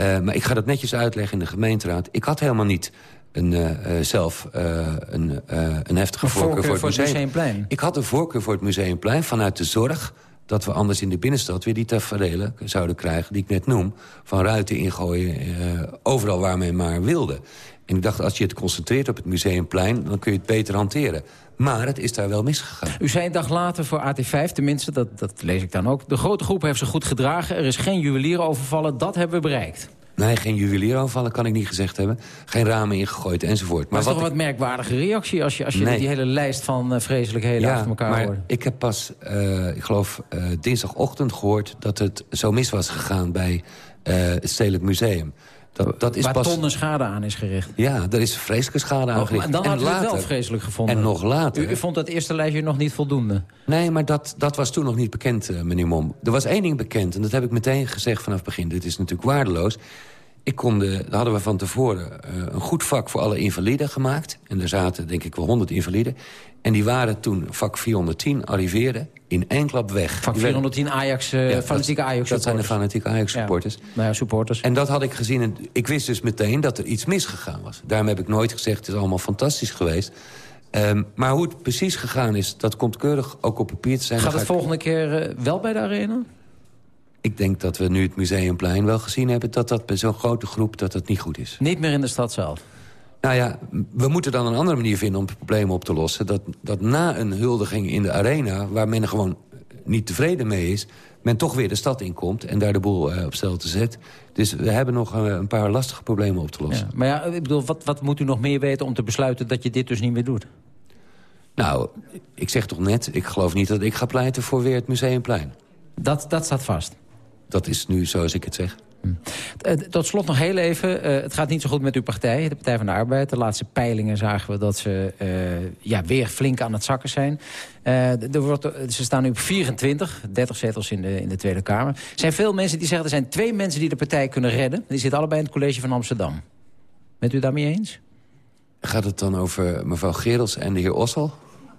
Uh, maar ik ga dat netjes uitleggen in de gemeenteraad. Ik had helemaal niet een, uh, zelf uh, een, een heftige een voorkeur, voor het Museumplein? Ik had een voorkeur voor het Museumplein vanuit de zorg dat we anders in de binnenstad weer die tafereelen zouden krijgen... die ik net noem, van ruiten ingooien, overal waar men maar wilde. En ik dacht, als je het concentreert op het Museumplein... dan kun je het beter hanteren. Maar het is daar wel misgegaan. U zei een dag later voor AT5, tenminste, dat, dat lees ik dan ook... de grote groep heeft zich goed gedragen, er is geen juwelier overvallen, dat hebben we bereikt. Nee, geen juwelier overvallen kan ik niet gezegd hebben. Geen ramen ingegooid enzovoort. Maar, maar is toch een wat merkwaardige reactie... als je, als je nee. die hele lijst van uh, vreselijkheden ja, achter elkaar maar hoort? ik heb pas, uh, ik geloof, uh, dinsdagochtend gehoord... dat het zo mis was gegaan bij het Stedelijk Museum. Dat, dat is Waar pas... tonnen schade aan is gericht. Ja, er is vreselijke schade aan gericht. En dan had u het wel vreselijk gevonden. En nog later. U, u, vond dat eerste lijstje nog niet voldoende? Nee, maar dat, dat was toen nog niet bekend, uh, meneer Mom. Er was één ding bekend, en dat heb ik meteen gezegd vanaf het begin. Dit is natuurlijk waardeloos. Ik kon de, hadden we van tevoren uh, een goed vak voor alle invaliden gemaakt. En er zaten denk ik wel 100 invaliden. En die waren toen vak 410 arriveerden in één klap weg. Vak 410 Ajax, uh, ja, fanatieke Ajax Dat zijn de fanatieke Ajax supporters. Ja. Nou ja, supporters. En dat had ik gezien. En ik wist dus meteen dat er iets misgegaan was. Daarom heb ik nooit gezegd, het is allemaal fantastisch geweest. Um, maar hoe het precies gegaan is, dat komt keurig ook op papier te zijn. Gaat het volgende keer uh, wel bij de arena? Ik denk dat we nu het Museumplein wel gezien hebben... dat dat bij zo'n grote groep dat dat niet goed is. Niet meer in de stad zelf? Nou ja, we moeten dan een andere manier vinden om het probleem op te lossen. Dat, dat na een huldiging in de arena, waar men gewoon niet tevreden mee is... men toch weer de stad inkomt en daar de boel uh, op stel te zet. Dus we hebben nog uh, een paar lastige problemen op te lossen. Ja, maar ja, ik bedoel, wat, wat moet u nog meer weten om te besluiten dat je dit dus niet meer doet? Nou, ik zeg toch net, ik geloof niet dat ik ga pleiten voor weer het Museumplein. Dat, dat staat vast? Dat is nu zoals ik het zeg. Hm. Tot slot nog heel even. Uh, het gaat niet zo goed met uw partij, de Partij van de Arbeid. De laatste peilingen zagen we dat ze uh, ja, weer flink aan het zakken zijn. Uh, er wordt, ze staan nu op 24, 30 zetels in de, in de Tweede Kamer. Er zijn veel mensen die zeggen... er zijn twee mensen die de partij kunnen redden. Die zitten allebei in het college van Amsterdam. Bent u daarmee eens? Gaat het dan over mevrouw Gerels en de heer Ossel?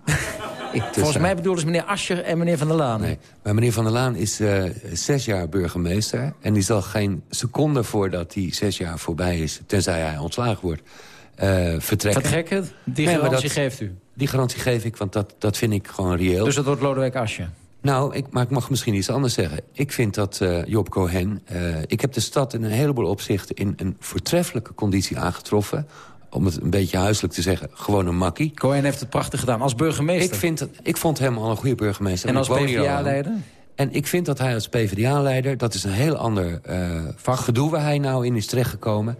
Volgens mij bedoelen ze meneer Ascher en meneer Van der Laan. Nee, maar meneer Van der Laan is uh, zes jaar burgemeester... en die zal geen seconde voordat die zes jaar voorbij is... tenzij hij ontslagen wordt, uh, vertrekken. Vertrekken? Die nee, garantie dat, geeft u? Die garantie geef ik, want dat, dat vind ik gewoon reëel. Dus dat wordt Lodewijk Ascher? Nou, ik, maar ik mag misschien iets anders zeggen. Ik vind dat uh, Job Cohen... ik heb de stad in een heleboel opzichten... in een voortreffelijke conditie aangetroffen om het een beetje huiselijk te zeggen, gewoon een makkie. Cohen heeft het prachtig gedaan als burgemeester. Ik, vind ik vond hem al een goede burgemeester. En als. PvdA-leider? En ik vind dat hij als PvdA-leider... dat is een heel ander eh vak gedoe waar hij nou in is terechtgekomen.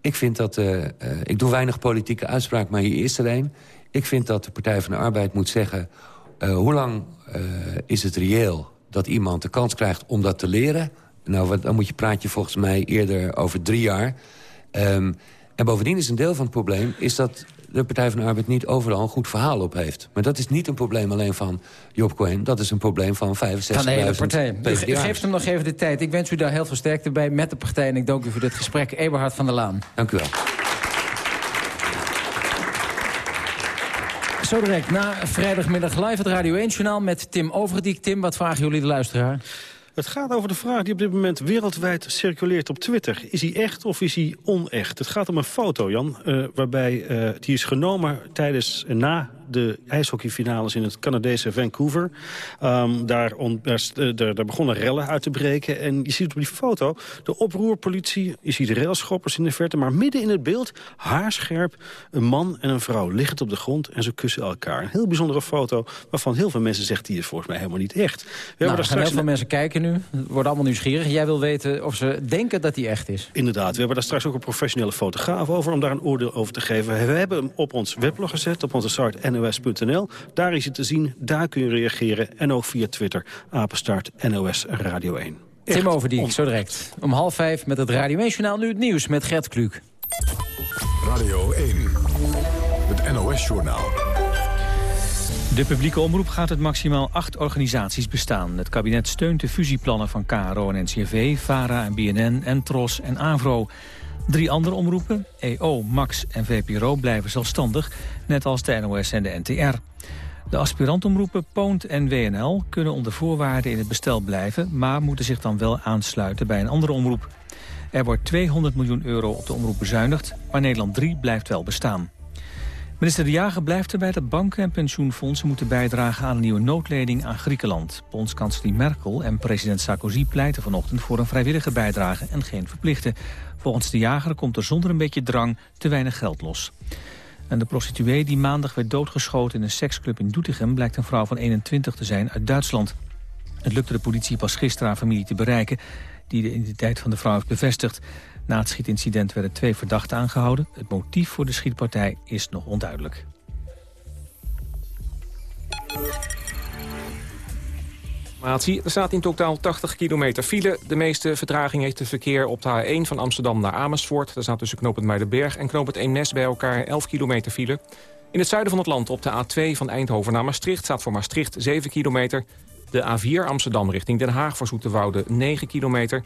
Ik vind dat... eh, eh, ik doe weinig politieke uitspraak, maar hier is er een. Ik vind dat de Partij van de Arbeid moet zeggen... eh, hoe lang eh, is het reëel dat iemand de kans krijgt om dat te leren? Nou, dan moet je praat je volgens mij eerder over drie jaar. Ehm, en bovendien is een deel van het probleem... is dat de Partij van de Arbeid niet overal een goed verhaal op heeft. Maar dat is niet een probleem alleen van Job Cohen. Dat is een probleem van 65.000 Van de hele partij. U geeft hem nog even de tijd. Ik wens u daar heel veel sterkte bij met de partij. En ik dank u voor dit gesprek. Eberhard van der Laan. Dank u wel. Zo direct na vrijdagmiddag live het Radio 1-journaal met Tim Overdiek. Tim, wat vragen jullie de luisteraar? Het gaat over de vraag die op dit moment wereldwijd circuleert op Twitter. Is hij echt of is hij onecht? Het gaat om een foto, Jan, eh, waarbij eh, die is genomen tijdens en na de ijshockeyfinales in het Canadese Vancouver. Ehm, daar, on- daar, st- eh, daar, daar begonnen rellen uit te breken. En je ziet op die foto de oproerpolitie. Je ziet de railschoppers in de verte. Maar midden in het beeld, haarscherp, een man en een vrouw liggend op de grond. En ze kussen elkaar. Een heel bijzondere foto waarvan heel veel mensen zeggen... die is volgens mij helemaal niet echt. We Nou, hebben er daar heel veel mensen kijken nu. Worden allemaal nieuwsgierig. Jij wil weten of ze denken dat hij echt is. Inderdaad, we hebben daar straks ook een professionele fotograaf over... om daar een oordeel over te geven. We hebben hem op ons weblog gezet, op onze site nos.nl. Daar is het te zien, daar kun je reageren. En ook via Twitter, apenstaart NOS Radio 1. Tim Overdiek, zo direct. Om half vijf met het Radio 1-journaal nu het nieuws met Gert Kluk. Radio 1, het NOS-journaal. De publieke omroep gaat het maximaal acht organisaties bestaan. Het kabinet steunt de fusieplannen van KRO en NCRV, VARA en BNN, en TROS en AVRO. Drie andere omroepen, EO, MAX en VPRO, blijven zelfstandig, net als de NOS en de NTR. De aspirantomroepen Poont en WNL kunnen onder voorwaarden in het bestel blijven... maar moeten zich dan wel aansluiten bij een andere omroep. Er wordt 200 miljoen euro op de omroep bezuinigd, maar Nederland 3 blijft wel bestaan. Minister De Jager blijft erbij dat banken en pensioenfondsen moeten bijdragen aan een nieuwe noodlening aan Griekenland. Bondskanselier Merkel en president Sarkozy pleiten vanochtend voor een vrijwillige bijdrage en geen verplichte. Volgens De Jager komt er zonder een beetje drang te weinig geld los. En de prostituee die maandag werd doodgeschoten in een seksclub in Doetinchem blijkt een vrouw van 21 te zijn uit Duitsland. Het lukte de politie pas gisteren haar familie te bereiken die de identiteit van de vrouw heeft bevestigd. Na het schietincident werden twee verdachten aangehouden. Het motief voor de schietpartij is nog onduidelijk. Er staat in totaal 80 kilometer file. De meeste vertraging heeft het verkeer op de A1 van Amsterdam naar Amersfoort. Daar staat tussen knooppunt Muidenberg en knooppunt Eemnes bij elkaar 11 kilometer file. In het zuiden van het land op de A2 van Eindhoven naar Maastricht... staat voor Maastricht 7 kilometer. De A4 Amsterdam richting Den Haag voor Zoeterwoude 9 kilometer.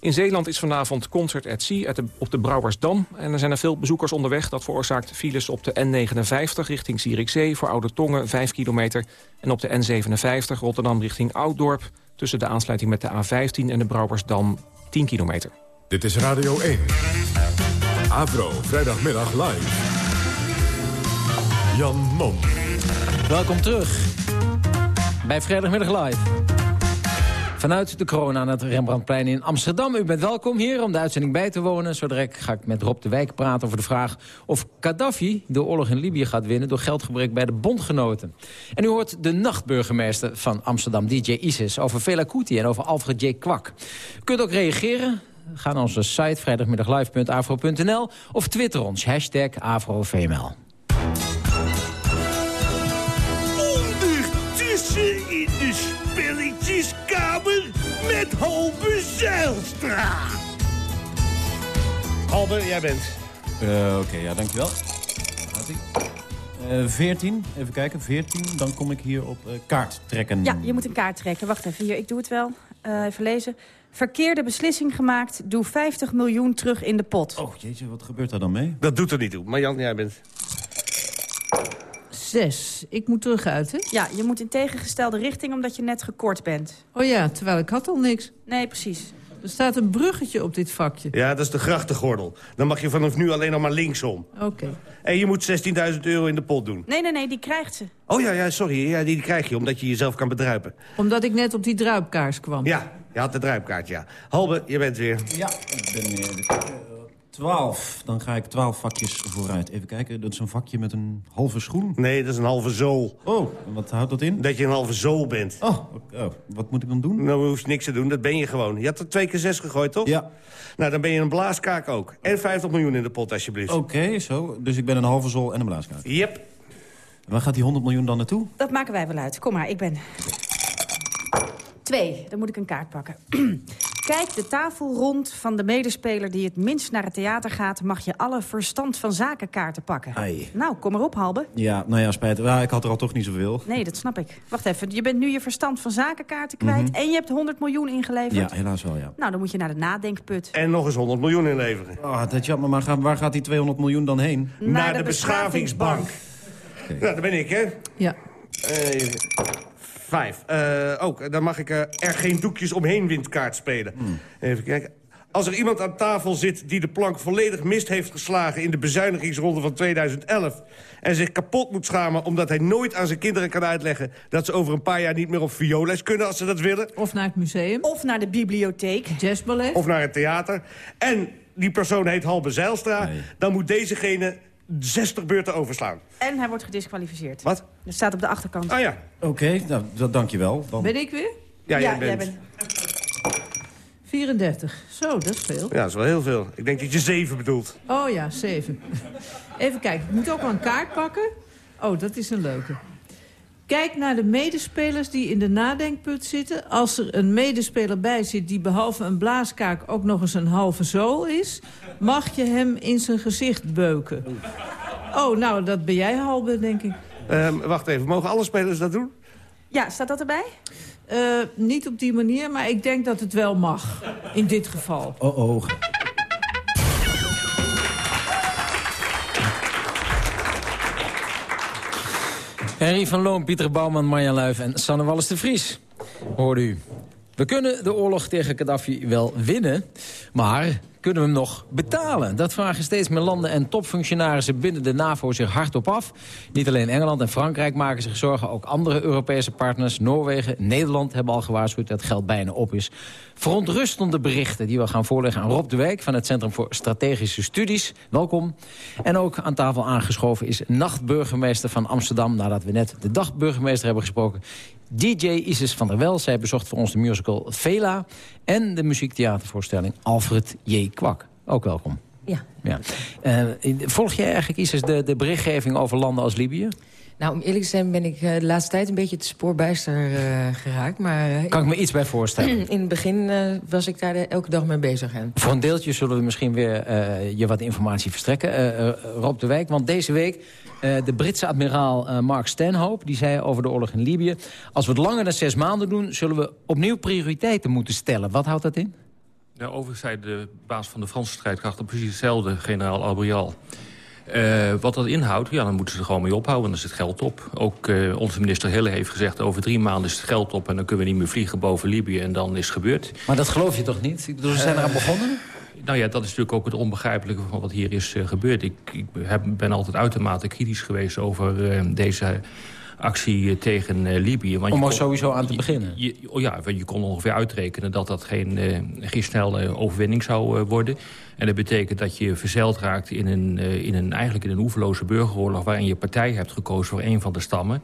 In Zeeland is vanavond Concert at Sea de, op de Brouwersdam. En er zijn er veel bezoekers onderweg. Dat veroorzaakt files op de N59 richting Zierikzee... voor Oude Tongen 5 kilometer. En op de N57 Rotterdam richting Ouddorp... tussen de aansluiting met de A15 en de Brouwersdam 10 kilometer. Dit is Radio 1. Avro, vrijdagmiddag live. Jan Mom. Welkom terug bij Vrijdagmiddag Live. Vanuit de corona aan het Rembrandtplein in Amsterdam. U bent welkom hier om de uitzending bij te wonen. Zo direct ga ik met Rob de Wijk praten over de vraag... of Gaddafi de oorlog in Libië gaat winnen... door geldgebrek bij de bondgenoten. En u hoort de nachtburgemeester van Amsterdam, DJ Isis... over Fela Kuti en over Alfred J. Kwak. U kunt ook reageren. Ga naar onze site vrijdagmiddaglive.afro.nl... of twitter ons, hashtag AfroVML. Ondertussen in de spelletjeskamer met Halbe Zijlstra. Halbe, jij bent. Eh, Oké, ja, dankjewel. Gaat-ie. Eh 14, even kijken, 14. Dan kom ik hier op eh, kaart trekken. Ja, je moet een kaart trekken. Wacht even, hier, ik doe het wel. Eh, even lezen. Verkeerde beslissing gemaakt. Doe 50 miljoen terug in de pot. Oh, jeetje, wat gebeurt daar dan mee? Dat doet er niet toe. Maar Jan, jij bent. Zes. Ik moet terug uit, hè? Ja, je moet in tegengestelde richting omdat je net gekort bent. Oh ja, terwijl ik had al niks. Nee, precies. Er staat een bruggetje op dit vakje. Ja, dat is de grachtengordel. Dan mag je vanaf nu alleen nog maar linksom. Oké. En je moet 16.000 euro in de pot doen. Nee, nee, nee, die krijgt ze. Oh ja, ja sorry. Ja, die krijg je omdat je jezelf kan bedruipen. Omdat ik net op die druipkaars kwam. Ja, je had de druipkaart, ja. Halbe, je bent weer. Ja, ik ben weer... 12. Dan ga ik 12 vakjes vooruit. Even kijken, dat is een vakje met een halve schoen. Nee, dat is een halve zool. Oh, en wat houdt dat in? Dat je een halve zool bent. Oh, oh, wat moet ik dan doen? Nou, hoef je niks te doen, dat ben je gewoon. Je had er twee keer zes gegooid, toch? Ja. Nou, dan ben je een blaaskaak ook. En 50 miljoen in de pot, alsjeblieft. Oké, zo. Dus ik ben een halve zol en een blaaskaart. Yep. Waar gaat die 100 miljoen dan naartoe? Dat maken wij wel uit. Kom maar, ik ben... Twee, dan moet ik een kaart pakken. Kijk de tafel rond van de medespeler die het minst naar het theater gaat... mag je alle verstand van zakenkaarten pakken. Ai. Nou, kom maar op, Halbe. Ja, nou ja, spijt. Ja, ik had er al toch niet zoveel. Nee, dat snap ik. Wacht even, je bent nu je verstand van zakenkaarten kwijt... en je hebt 100 miljoen ingeleverd. Ja, helaas wel, ja. Nou, dan moet je naar de nadenkput. En nog eens 100 miljoen inleveren. Oh, dat is jammer, maar ga- waar gaat die 200 miljoen dan heen? Naar, de, beschavingsbank. Nou, daar ben ik, hè? Ja. Eh, vijf. Eh, ook, dan mag ik eh, er geen doekjes omheen windkaart spelen. Even kijken. Als er iemand aan tafel zit die de plank volledig mist heeft geslagen... in de bezuinigingsronde van 2011... en zich kapot moet schamen omdat hij nooit aan zijn kinderen kan uitleggen... dat ze over een paar jaar niet meer op violes kunnen als ze dat willen... Of naar het museum. Of naar de bibliotheek. Jazzballet. of naar het theater... en die persoon heet Halbe Zijlstra... dan moet dezegene 60 beurten overslaan. En hij wordt gedisqualificeerd. Wat? Dat staat op de achterkant. Ah ja. Oké, nou, dat, dank je wel. Dan... Ben ik weer? Ja, ja, jij bent. 34. Zo, dat is veel. Ja, dat is wel heel veel. Ik denk dat je zeven bedoelt. Oh ja, 7. Even kijken, ik moet ook wel een kaart pakken. Oh, dat is een leuke. Kijk naar de medespelers die in de nadenkput zitten. Als er een medespeler bij zit die behalve een blaaskaak ook nog eens een halve zool is... mag je hem in zijn gezicht beuken. Oh, nou, dat ben jij, Halbe, denk ik. Ehm, wacht even, mogen alle spelers dat doen? Ja, staat dat erbij? Eh, niet op die manier, maar ik denk dat het wel mag. In dit geval. Oh, oh. Henry van Loon, Pieter Bouwman, Marjan Luif en Sanne Wallis de Vries. Hoorde u. We kunnen de oorlog tegen Gaddafi wel winnen, maar kunnen we hem nog betalen? Dat vragen steeds meer landen en topfunctionarissen binnen de NAVO zich hardop af. Niet alleen Engeland en Frankrijk maken zich zorgen, ook andere Europese partners, Noorwegen, Nederland hebben al gewaarschuwd dat geld bijna op is. Verontrustende berichten die we gaan voorleggen aan Rob de Wijk van het Centrum voor Strategische Studies. Welkom. En ook aan tafel aangeschoven is nachtburgemeester van Amsterdam, nadat we net de dagburgemeester hebben gesproken. DJ Isis van der Wel. Zij bezocht voor ons de musical Vela. En de muziektheatervoorstelling Alfred J. Kwak. Ook welkom. Ja. ja. Uh, volg jij eigenlijk Isis de, de berichtgeving over landen als Libië? Nou, om eerlijk te zijn ben ik uh, de laatste tijd een beetje het spoorbijster uh, geraakt. Maar, kan ik me iets bij voorstellen? In het begin was ik daar de, elke dag mee bezig. En... Voor een deeltje zullen we misschien weer je wat informatie verstrekken. Rob de Wijk, want deze week uh, de Britse admiraal uh, Mark Stanhope die zei over de oorlog in Libië... als we het langer dan zes maanden doen, zullen we opnieuw prioriteiten moeten stellen. Wat houdt dat in? Ja, overigens zei de baas van de Franse strijdkrachten precies hetzelfde, generaal Albrial. Uh, wat dat inhoudt, ja, dan moeten ze er gewoon mee ophouden. Dan is het geld op. Ook uh, onze minister Hille heeft gezegd... over drie maanden is het geld op... en dan kunnen we niet meer vliegen boven Libië. En dan is het gebeurd. Maar dat geloof je toch niet? Ik bedoel, ze zijn eraan begonnen? Nou ja, dat is natuurlijk ook het onbegrijpelijke van wat hier is gebeurd. Ik, ik heb, ben altijd uitermate kritisch geweest over deze actie tegen uh, Libië. Want Om er sowieso aan te beginnen? Je, oh ja, je kon ongeveer uitrekenen dat dat geen, geen snelle overwinning zou worden. En dat betekent dat je verzeild raakt in een, in een, eigenlijk in een oeverloze burgeroorlog... waarin je partij hebt gekozen voor een van de stammen.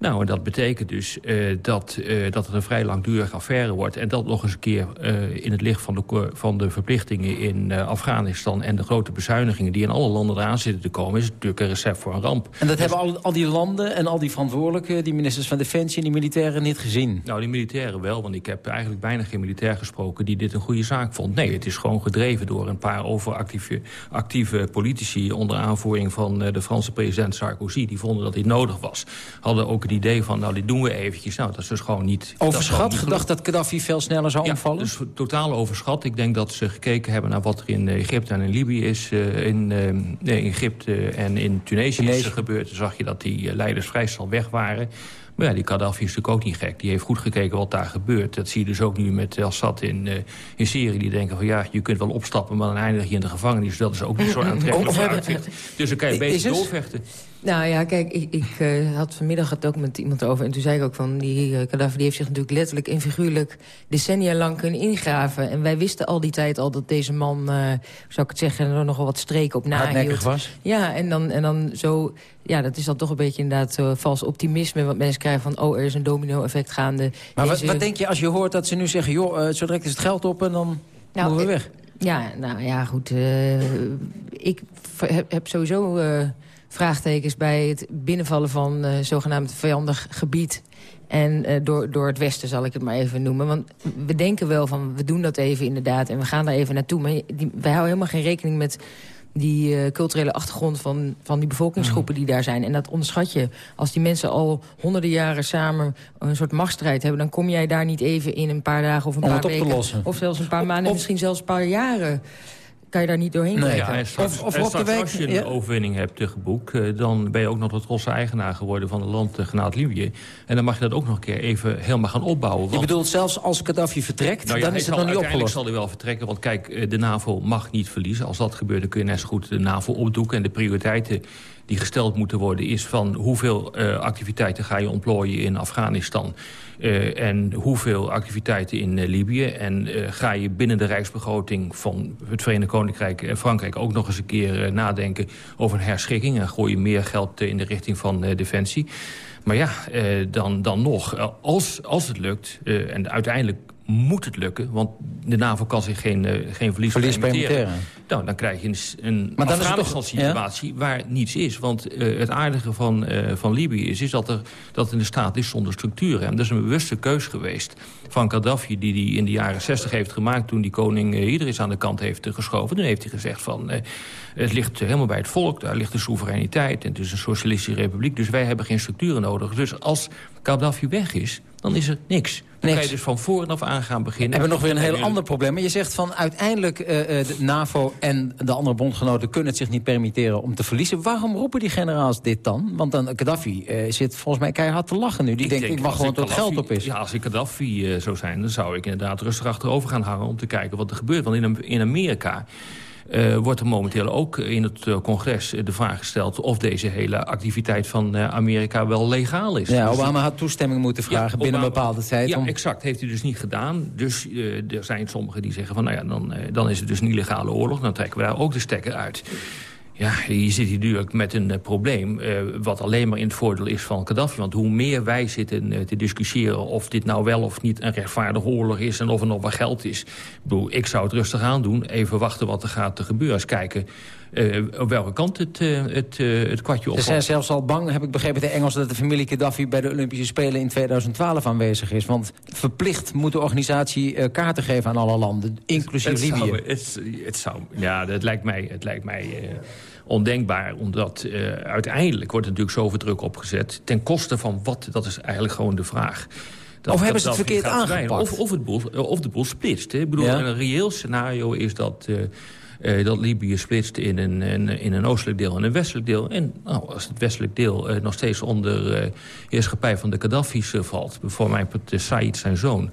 Nou, en dat betekent dus uh, dat, uh, dat het een vrij langdurige affaire wordt. En dat nog eens een keer uh, in het licht van de, van de verplichtingen in Afghanistan... en de grote bezuinigingen die in alle landen eraan zitten te komen... is natuurlijk een recept voor een ramp. En dat hebben al, al die landen en al die verantwoordelijken... die ministers van Defensie en die militairen niet gezien? Nou, die militairen wel, want ik heb eigenlijk bijna geen militair gesproken... die dit een goede zaak vond. Nee, het is gewoon gedreven door een paar overactieve actieve politici... onder aanvoering van de Franse president Sarkozy. Die vonden dat dit nodig was. Hadden ook het idee van, nou, dit doen we eventjes. Nou, dat is dus gewoon niet... Overschat, gedacht dat Gaddafi veel sneller zou ja, omvallen? dus totaal overschat. Ik denk dat ze gekeken hebben naar wat er in Egypte en in Libië is. Uh, in, uh, in Egypte en in Tunesië, Tunesië. is er gebeurd. Toen zag je dat die leiders vrij snel weg waren. Maar ja, die Gaddafi is natuurlijk ook niet gek. Die heeft goed gekeken wat daar gebeurt. Dat zie je dus ook nu met Assad in, uh, in Syrië. Die denken van ja, je kunt wel opstappen... maar dan eindig je in de gevangenis. Dat is ook niet zo aantrekkelijk. dus dan kan je beter doorvechten. Nou ja, kijk, ik, ik uh, had vanmiddag het ook met iemand over... en toen zei ik ook van, die uh, Gaddafi die heeft zich natuurlijk letterlijk en figuurlijk... decennia lang kunnen ingraven. En wij wisten al die tijd al dat deze man, uh, zou ik het zeggen... er nogal wat streken op nahield. was. Ja, en dan, en dan zo... Ja, dat is dan toch een beetje inderdaad vals optimisme... wat mensen krijgen van, oh, er is een domino-effect gaande. Maar Deze... wat, wat, denk je als je hoort dat ze nu zeggen... joh, zo direct is het geld op en dan nou, moeten we weg? Ja, nou ja, goed. ik heb, heb sowieso vraagtekens bij het binnenvallen van uh, zogenaamd vijandig gebied. En uh, door, door het Westen zal ik het maar even noemen. Want we denken wel van, we doen dat even inderdaad en we gaan daar even naartoe. Maar die, wij houden helemaal geen rekening met die uh, culturele achtergrond van, van die bevolkingsgroepen die daar zijn. En dat onderschat je. Als die mensen al honderden jaren samen een soort machtsstrijd hebben... dan kom jij daar niet even in een paar dagen of een Om paar weken... Of zelfs een paar maanden, misschien zelfs een paar jaren kan je daar niet doorheen nee, kijken. Ja, straks, of, of week, als je een ja. overwinning hebt geboekt... Uh, dan ben je ook nog de trotse eigenaar geworden van het land uh, genaamd Libië. En dan mag je dat ook nog een keer even helemaal gaan opbouwen. Want... Je bedoelt zelfs als Gaddafi vertrekt, nou ja, dan is het nog niet opgelost? zal hij wel vertrekken, want kijk, uh, de NAVO mag niet verliezen. Als dat gebeurt, dan kun je net zo goed de NAVO opdoeken... en de prioriteiten die gesteld moeten worden is van hoeveel uh, activiteiten ga je ontplooien in Afghanistan... Uh, en hoeveel activiteiten in uh, Libië. En uh, ga je binnen de rijksbegroting van het Verenigd Koninkrijk en Frankrijk... ook nog eens een keer nadenken over een herschikking... en gooi je meer geld in de richting van Defensie. Maar ja, dan, dan nog, als, als het lukt... en uiteindelijk moet het lukken. Want de NAVO kan zich geen, uh, geen verlies, verlies permitteren. Nou, dan krijg je een, een maar dan is het toch, situatie ja? waar niets is. Want uh, het aardige van, uh, van Libië is, is dat, er, dat het een staat is zonder structuur. En dat is een bewuste keus geweest van Gaddafi... die hij in de jaren 60 heeft gemaakt toen die koning Idris aan de kant heeft geschoven. Toen heeft hij gezegd van... het ligt helemaal bij het volk, daar ligt de soevereiniteit... en het is een socialistische republiek, dus wij hebben geen structuren nodig. Dus als Gaddafi weg is, dan is er niks. Dan kan je dus van voren aan gaan beginnen. Hebben we nog weer een heel ander probleem. Maar je zegt van uiteindelijk uh, de NAVO en de andere bondgenoten... kunnen het zich niet permitteren om te verliezen. Waarom roepen die generaals dit dan? Want dan Gaddafi uh, zit volgens mij keihard te lachen nu. Die denkt, denk, ik mag gewoon tot het geld op is. Ja, als ik Gaddafi uh, zou zijn, dan zou ik inderdaad rustig achterover gaan hangen... om te kijken wat er gebeurt. Want in, in Amerika uh, wordt er momenteel ook in het uh, congres de vraag gesteld... of deze hele activiteit van uh, Amerika wel legaal is. Ja, dus Obama had toestemming moeten vragen ja, binnen een bepaalde tijd. Ja, om... exact. Heeft hij dus niet gedaan. Dus er zijn sommigen die zeggen van... nou ja, dan, dan is het dus een illegale oorlog. Dan trekken we daar ook de stekker uit. Ja, je zit hier natuurlijk met een uh, probleem... Uh, wat alleen maar in het voordeel is van Gaddafi. Want hoe meer wij zitten uh, te discussiëren... of dit nou wel of niet een rechtvaardige oorlog is... en of er nog wat geld is. Ik bedoel, ik zou het rustig aan doen. Even wachten wat er gaat gebeuren. Eens kijken op welke kant het, het, het kwartje opvalt. Ze zijn zelfs al bang, heb ik begrepen, de Engelsen... dat de familie Gaddafi bij de Olympische Spelen in 2012 aanwezig is. Want verplicht moet de organisatie kaarten geven aan alle landen, inclusief het Libië. Zou, het, het, zou, ja, het lijkt mij... Het lijkt mij ondenkbaar. Omdat uh, uiteindelijk wordt er natuurlijk zoveel druk opgezet. Ten koste van wat, dat is eigenlijk gewoon de vraag. Dat, of hebben ze het verkeerd aangepakt? Of, of, het boel, of de boel splitst. Hè. Ik bedoel, ja. een reëel scenario is dat... Uh, uh, dat Libië splitst in een, in, in, een oostelijk deel en een westelijk deel. En nou, als het westelijk deel nog steeds onder heerschappij van de Gaddafi's valt... bijvoorbeeld Said zijn zoon...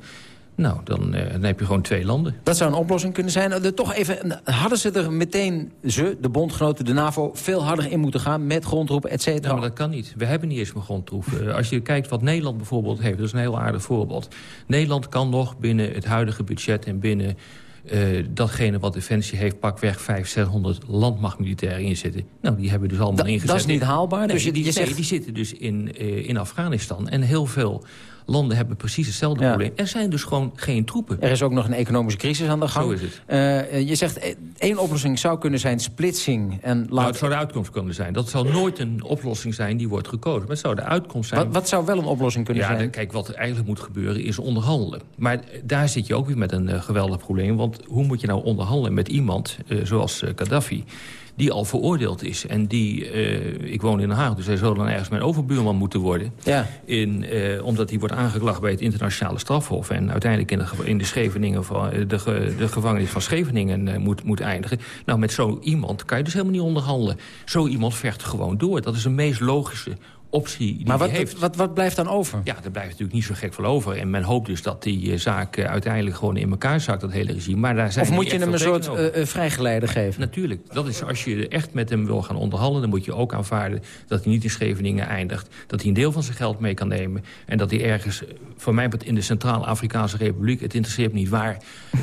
Nou, dan, uh, dan, heb je gewoon twee landen. Dat zou een oplossing kunnen zijn. Uh, toch even, hadden ze er meteen, ze, de bondgenoten, de NAVO... veel harder in moeten gaan met grondtroepen, et cetera? Ja, maar dat kan niet. We hebben niet eens meer grondtroepen. Uh, als je kijkt wat Nederland bijvoorbeeld heeft, dat is een heel aardig voorbeeld. Nederland kan nog binnen het huidige budget en binnen... Uh, datgene wat Defensie heeft, pakweg 500, 600 landmachtmilitairen inzitten. Nou, die hebben dus allemaal da, ingezet. Dat is niet haalbaar? Nee, dus je, die, zegt... nee, die zitten dus in, in Afghanistan. En heel veel landen hebben precies hetzelfde ja. probleem. Er zijn dus gewoon geen troepen. Er is ook nog een economische crisis aan de gang. Zo is het. Uh, je zegt, één oplossing zou kunnen zijn splitsing. En laat... nou, het zou de uitkomst kunnen zijn. Dat zal nooit een oplossing zijn die wordt gekozen. Maar het zou de uitkomst zijn... Wat, wat zou wel een oplossing kunnen ja, zijn? Dan, kijk, wat er eigenlijk moet gebeuren is onderhandelen. Maar daar zit je ook weer met een uh, geweldig probleem. Want hoe moet je nou onderhandelen met iemand uh, zoals Gaddafi die al veroordeeld is. En die, uh, ik woon in Den Haag, dus hij zou dan ergens mijn overbuurman moeten worden. Ja. In, uh, omdat hij wordt aangeklaagd bij het internationale strafhof. En uiteindelijk in de, in de, Scheveningen van, de, de gevangenis van Scheveningen uh, moet, moet eindigen. Nou, met zo iemand kan je dus helemaal niet onderhandelen. Zo iemand vecht gewoon door. Dat is de meest logische optie die Maar hij wat, heeft. wat, wat blijft dan over? Ja, daar blijft natuurlijk niet zo gek veel over. En men hoopt dus dat die eh, zaak eh, uiteindelijk gewoon in elkaar zakt, dat hele regime. Maar daar zijn Of moet je hem een soort eh, vrijgeleide geven? Natuurlijk. Dat is, als je echt met hem wil gaan onderhandelen... dan moet je ook aanvaarden dat hij niet in Scheveningen eindigt. Dat hij een deel van zijn geld mee kan nemen. En dat hij ergens, voor mij in de Centraal-Afrikaanse Republiek... het interesseert me niet waar,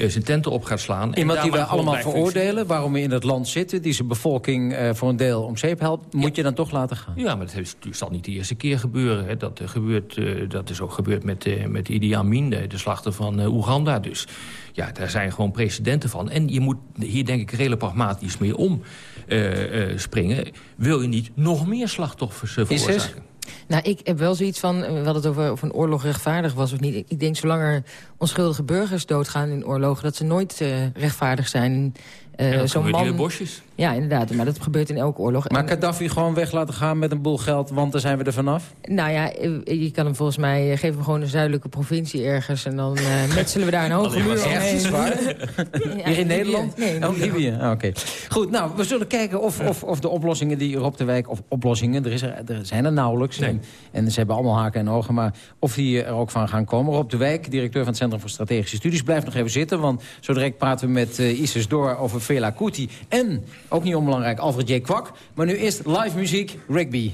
zijn tenten op gaat slaan. Iemand die we allemaal veroordelen, waarom we in het land zitten... die zijn bevolking voor een deel om zeep helpt... moet je dan toch laten gaan? Ja, maar dat is- zal niet de eerste keer gebeuren. Hè. Dat, eh, gebeurt, eh, dat is ook gebeurd met, eh, met Idi Amin, de, de slachter van Oeganda. Dus ja, daar zijn gewoon precedenten van. En je moet hier denk ik redelijk pragmatisch mee om eh, eh, springen. Wil je niet nog meer slachtoffers uh, veroorzaken? Nou, ik heb wel zoiets van, we hadden het over of een oorlog rechtvaardig was of niet. Ik, denk, zolang er onschuldige burgers doodgaan in oorlogen... dat ze nooit uh, rechtvaardig zijn. Uh, zo'n man... bosjes. Ja, inderdaad, maar dat gebeurt in elke oorlog. Maar Gaddafi gewoon weg laten gaan met een boel geld, want dan zijn we er vanaf? Nou ja, je kan hem volgens mij... geven we gewoon een zuidelijke provincie ergens... en dan uh, metselen we daar een hoge muur omheen. waar? Hier in Nederland? Nee, oh, Libië. Ah, Oké. Okay. Goed, nou, we zullen kijken of, of, of de oplossingen die Rob de Wijk... of oplossingen, er, is er, er zijn er nauwelijks. Nee. En, en, ze hebben allemaal haken en ogen, maar of die er ook van gaan komen. Rob de Wijk, directeur van het Centrum voor Strategische Studies... blijft nog even zitten, want zo direct praten we met uh, Isis Door over Fela Kuti... en, ook niet onbelangrijk, Alfred J. Kwak. Maar nu eerst live muziek, Rigby.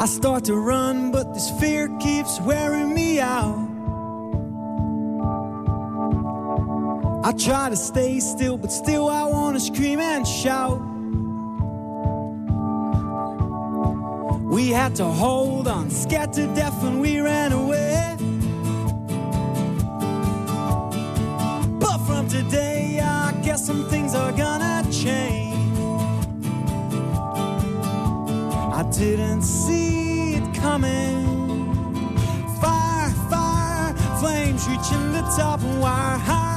I start to run, but this fear keeps wearing me out. I try to stay still, but still I want to scream and shout. We had to hold on, scared to death when we ran away. But from today, I guess some things are gonna change. I didn't see it coming. Fire, fire, flames reaching the top, wire high,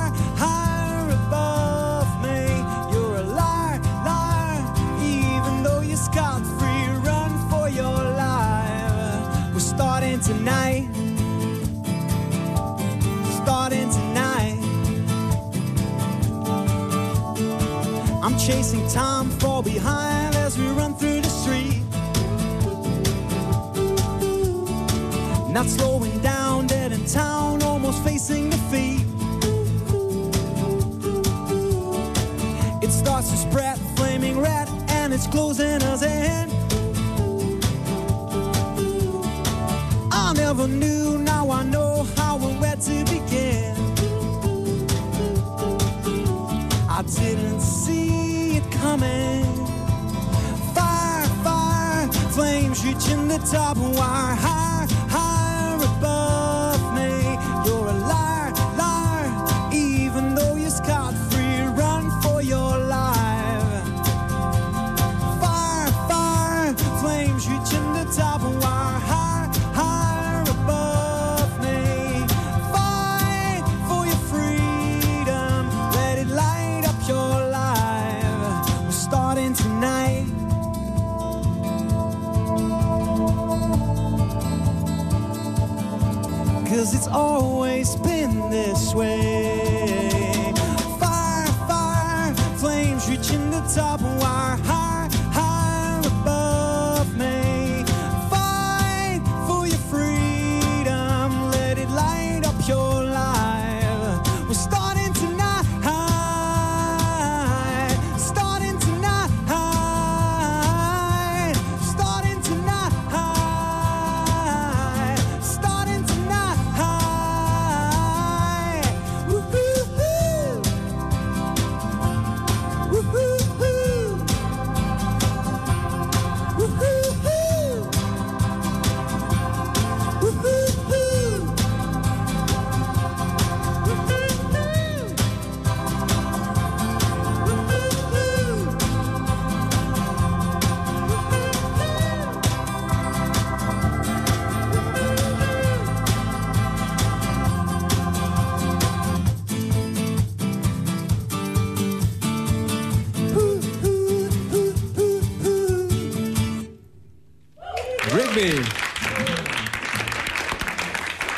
tonight. Starting tonight. I'm chasing time, fall behind as we run through the street. Not slowing down, dead in town, almost facing defeat. It starts to spread, flaming red, and it's closing us in. Never knew, now I know how and where to begin. I didn't see it coming. Fire, fire, flames reaching the top, wire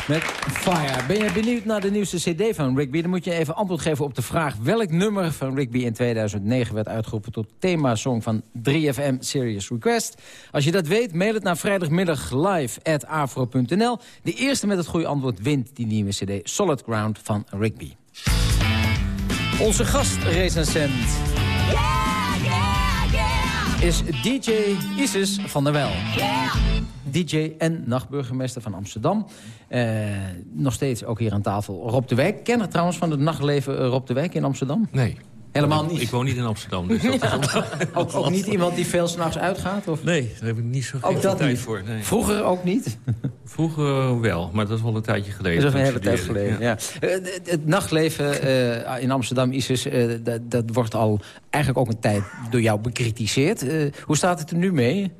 Met Fire. Ben je benieuwd naar de nieuwste cd van Rigby? Dan moet je even antwoord geven op de vraag... welk nummer van Rigby in 2009 werd uitgeroepen... tot themasong van 3FM Serious Request. Als je dat weet, mail het naar vrijdagmiddag live at afro.nl. De eerste met het goede antwoord wint die nieuwe cd Solid Ground van Rigby. Onze gastrecensent is DJ Isis van der Wel. DJ en nachtburgemeester van Amsterdam. Eh, nog steeds ook hier aan tafel Rob de Wijk. Ken je trouwens van het nachtleven eh, Rob de Wijk in Amsterdam? Nee. Helemaal Ik- niet? Ik woon niet in Amsterdam. Dus dat is ook, ook niet iemand die veel s'nachts uitgaat? Of? Nee, daar heb ik niet zo Ook dat tijd niet? voor. Nee. Vroeger ook niet? Vroeger wel, maar dat is wel een tijdje geleden. Dat is een hele tijd geleden, ja. Eh, Het, het nachtleven eh, in Amsterdam, Isis, eh, dat, dat wordt al eigenlijk ook een tijd door jou bekritiseerd. Eh, hoe staat het er nu mee?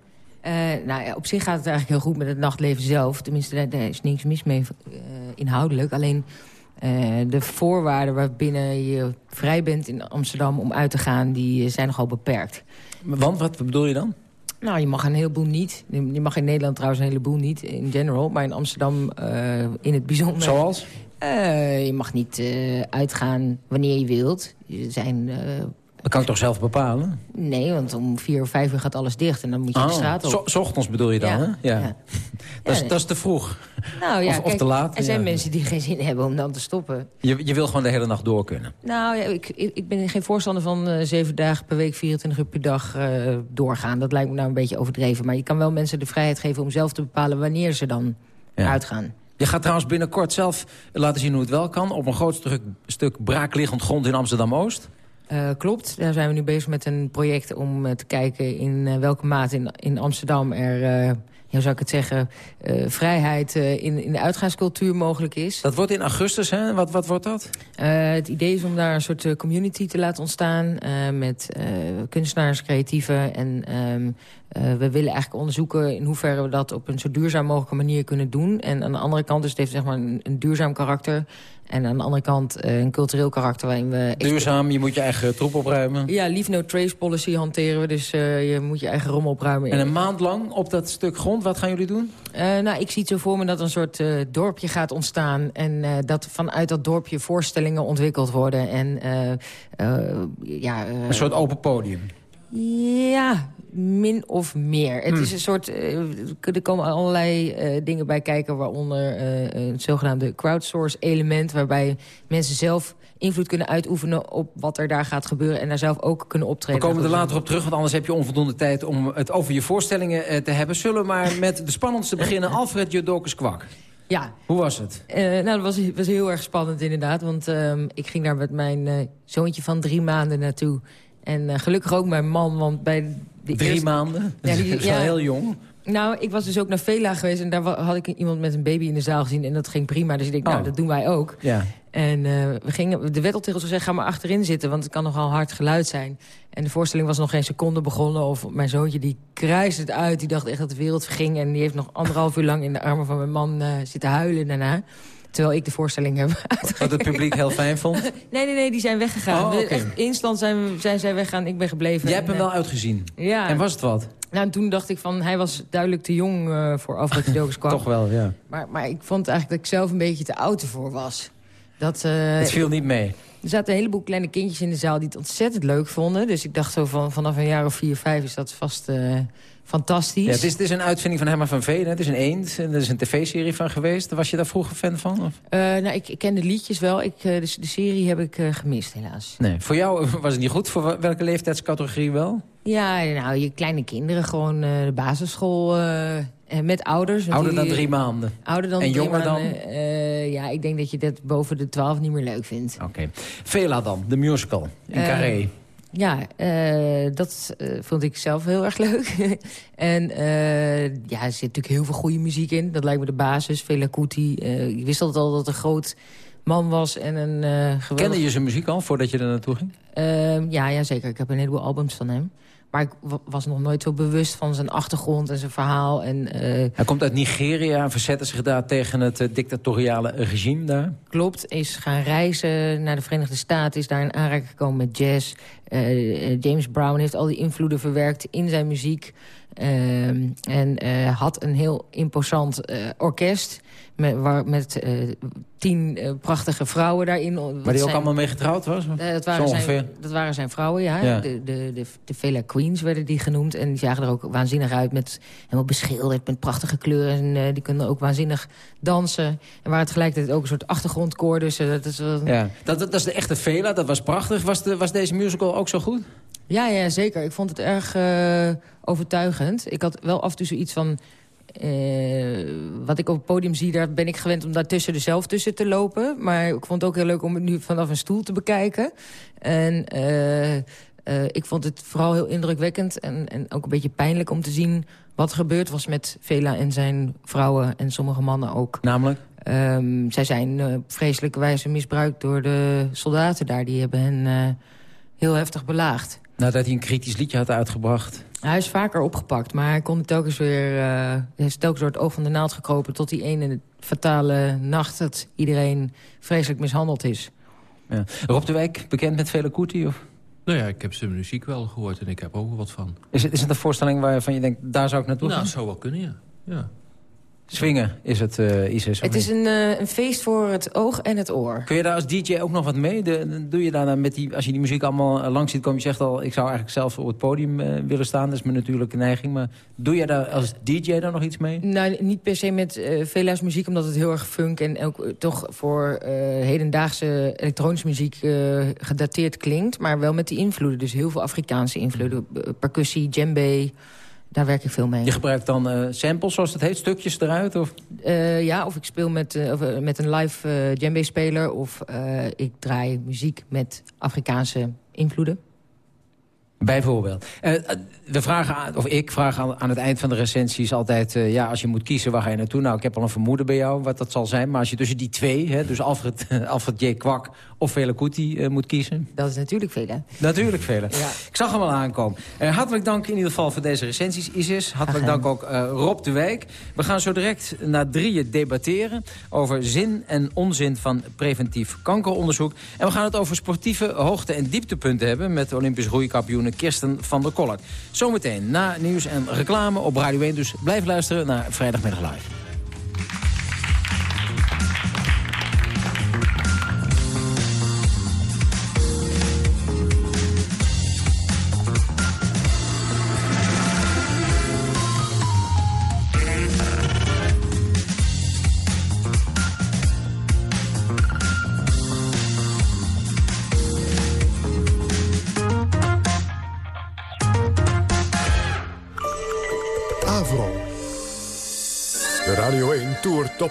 Eh, nou ja, op zich gaat het eigenlijk heel goed met het nachtleven zelf. Tenminste, daar, is niks mis mee eh, inhoudelijk. Alleen eh, de voorwaarden waarbinnen je vrij bent in Amsterdam om uit te gaan... die eh, zijn nogal beperkt. Want, wat bedoel je dan? Nou, je mag een heleboel niet. Je mag in Nederland trouwens een heleboel niet, in general. Maar in Amsterdam eh, in het bijzonder. Zoals? Je mag niet uitgaan wanneer je wilt. Er zijn... Dat kan ik toch zelf bepalen? nee, want om vier of vijf uur gaat alles dicht. En dan moet je de Oh, straat op. 's ochtends bedoel je dan, Ja, hè? Ja. ja. Dat, is, dat is te vroeg. Nou ja, Of- of kijk, te laat, Er zijn mensen die geen zin hebben om dan te stoppen. Je, je wil gewoon de hele nacht door kunnen. Nou ja, ik, ik ben geen voorstander van eh, zeven dagen per week, 24 uur per dag eh, doorgaan. Dat lijkt me nou een beetje overdreven. Maar je kan wel mensen de vrijheid geven om zelf te bepalen wanneer ze dan uitgaan. Je gaat trouwens binnenkort zelf laten zien hoe het wel kan... op een groot stuk, stuk braakliggend grond in Amsterdam-Oost. Eh, klopt, daar zijn we nu bezig met een project om eh, te kijken in eh, welke mate in, in Amsterdam er, hoe zou ik het zeggen, vrijheid in, in de uitgaanscultuur mogelijk is. Dat wordt in augustus, hè? Wat, wat wordt dat? Het idee is om daar een soort community te laten ontstaan... met kunstenaars, creatieven. En ehm, eh, we willen eigenlijk onderzoeken in hoeverre we dat... op een zo duurzaam mogelijke manier kunnen doen. En aan de andere kant, dus het heeft zeg maar een, een duurzaam karakter... en aan de andere kant eh, een cultureel karakter waarin we... Duurzaam, je moet je eigen troep opruimen. Ja, leave no trace policy hanteren we. Dus eh, je moet je eigen rommel opruimen. En een maand lang op dat stuk grond, wat gaan jullie doen? Eh, nou, ik zie het zo voor me dat een soort eh, dorpje gaat ontstaan. En eh, dat vanuit dat dorpje voorstellingen ontwikkeld worden. En, eh, eh, ja, eh, Een soort open podium. Ja, min of meer. Het Hmm. is een soort... eh, er komen allerlei eh, dingen bij kijken... waaronder eh, een zogenaamde crowdsource element... waarbij mensen zelf invloed kunnen uitoefenen op wat er daar gaat gebeuren... en daar zelf ook kunnen We optreden. komen er later op terug, want anders heb je onvoldoende tijd... om het over je voorstellingen eh, te hebben. Zullen we maar met de spannendste beginnen. Alfred Jodokus Kwak. Ja. Hoe was het? Eh, nou, dat was, was heel erg spannend inderdaad. Want ehm, ik ging daar met mijn eh, zoontje van drie maanden naartoe. En eh, gelukkig ook mijn man, want bij de Drie eerste- maanden? Ja, die- heel jong. Nou, ik was dus ook naar Vela geweest en daar had ik iemand met een baby in de zaal gezien. En dat ging prima, dus ik denk, nou, Oh. dat doen wij ook. Ja. En eh, we gingen, de wet op tegen ons gezegd, ga maar achterin zitten, want het kan nogal hard geluid zijn. En de voorstelling was nog geen seconde begonnen. Of mijn zoontje, die kruiste het uit, die dacht echt dat de wereld verging. En die heeft nog anderhalf uur lang in de armen van mijn man eh, zitten huilen daarna. Terwijl ik de voorstelling heb Wat het publiek heel fijn vond. Nee, nee, nee, die zijn weggegaan. Oh, echt instant zijn, zijn zij weggegaan, ik ben gebleven. Jij hebt En, hem wel eh, uitgezien. Ja. En was het wat? Nou, en toen dacht ik van, hij was duidelijk te jong eh, voor Alfred Jodokus kwam. Toch wel, ja. Maar, maar ik vond eigenlijk dat ik zelf een beetje te oud ervoor was. Dat, eh, Het viel niet mee. Er zaten een heleboel kleine kindjes in de zaal die het ontzettend leuk vonden. Dus ik dacht zo van vanaf een jaar of vier, vijf is dat vast fantastisch. Ja, het, is, het is een uitvinding van Herman van Veen. Het is een eend. En Er is een tv-serie van geweest. Was je daar vroeger fan van? Of? Eh, nou, ik, ik ken de liedjes wel. Ik, eh, de, de serie heb ik eh, gemist, helaas. Nee. Voor jou was het niet goed. Voor welke leeftijdscategorie wel? Ja, nou, je kleine kinderen, gewoon de basisschool met ouders. Ouder dan drie maanden. Ouder dan En drie jonger dan? maanden. Ja, ik denk dat je dat boven de twaalf niet meer leuk vindt. Oké. Vela dan, de musical in Carré. Ja, eh, dat eh, vond ik zelf heel erg leuk. en eh, ja, er zit natuurlijk heel veel goede muziek in. Dat lijkt me de basis. Fela Kuti. ik wist altijd al dat het een groot man was en een geweldig... Kende je zijn muziek al voordat je er naartoe ging? Ehm, ja, ja, zeker. Ik heb een heleboel albums van hem. Maar ik wa- was nog nooit zo bewust van zijn achtergrond en zijn verhaal. En, eh, Hij komt uit Nigeria en verzette zich daar tegen het eh, dictatoriale regime daar. klopt, is gaan reizen naar de Verenigde Staten... is daar in aanraking gekomen met jazz. eh, James Brown heeft al die invloeden verwerkt in zijn muziek. Ehm, en had een heel imposant orkest... met, waar, met uh, tien prachtige vrouwen daarin. Maar die ook allemaal mee getrouwd was? dat, waren zijn, dat waren zijn vrouwen, ja. ja. De, de, de, de Vela Queens werden die genoemd. En die zagen er ook waanzinnig uit. Met, helemaal beschilderd met prachtige kleuren. En die konden ook waanzinnig dansen. En waren tegelijkertijd ook een soort achtergrondkoor. Dus dat is... ja. dat, dat, is de echte Vela, dat was prachtig. Was, de, was deze musical ook zo goed? Ja, ja, zeker. Ik vond het erg uh, overtuigend. Ik had wel af en toe zoiets van... Uh, wat ik op het podium zie, daar ben ik gewend om daartussen er zelf tussen te lopen. Maar ik vond het ook heel leuk om het nu vanaf een stoel te bekijken. En uh, ik vond het vooral heel indrukwekkend en, en ook een beetje pijnlijk om te zien... wat er gebeurd was met Vela en zijn vrouwen en sommige mannen ook. Namelijk? Um, zij zijn op vreselijke wijze misbruikt door de soldaten daar. Die hebben hen heel heftig belaagd. Nadat hij een kritisch liedje had uitgebracht. Hij is vaker opgepakt, maar hij kon telkens weer... Uh, hij is telkens door het oog van de naald gekropen... tot die ene fatale nacht dat iedereen vreselijk mishandeld is. Ja. Rob de Wijk, bekend met Vele Kuti? Of? Nou ja, ik heb zijn muziek wel gehoord en ik heb ook wat van. Is het, is het een voorstelling waarvan je denkt, daar zou ik naartoe nou, gaan? Nou, dat zou wel kunnen, ja. ja. Swingen is het, uh, Isis? Het is een, uh, een, feest voor het oog en het oor. Kun je daar als DJ ook nog wat mee? De, doe je daar met die, als je die muziek allemaal eh, langs ziet komen... je zegt al, ik zou eigenlijk zelf op het podium uh, willen staan. Dat is mijn natuurlijke neiging. Maar doe je daar als DJ dan nog iets mee? Nou, niet per se met Vela's muziek... omdat het heel erg funk en ook toch voor hedendaagse elektronische muziek... gedateerd klinkt. Maar wel met die invloeden. Dus heel veel Afrikaanse invloeden. Percussie, djembe... Daar werk ik veel mee. Je gebruikt dan uh, samples, zoals het heet, stukjes eruit? Of? Uh, ja, of ik speel met, uh, of, met een live djembe-speler... of ik draai muziek met Afrikaanse invloeden. Bijvoorbeeld. We vragen of ik vraag aan, aan, het eind van de recensies altijd... Ja, als je moet kiezen, waar ga je naartoe? Nou, ik heb al een vermoeden bij jou wat dat zal zijn. Maar als je tussen die twee, hè, dus Alfred, Alfred J. Kwak of Vele Kuti uh, moet kiezen... Dat is natuurlijk Vele. Natuurlijk Vele. Ja. Ik zag hem al aankomen. hartelijk dank in ieder geval voor deze recensies, Isis. Hartelijk dank ook Rob de Wijk. We gaan zo direct na drieën debatteren... over zin en onzin van preventief kankeronderzoek. En we gaan het over sportieve hoogte- en dieptepunten hebben... met Olympisch roeikampioenen Kirsten van der Kolk. Zometeen na nieuws en reclame op Radio 1. Dus blijf luisteren naar Vrijdagmiddag Live.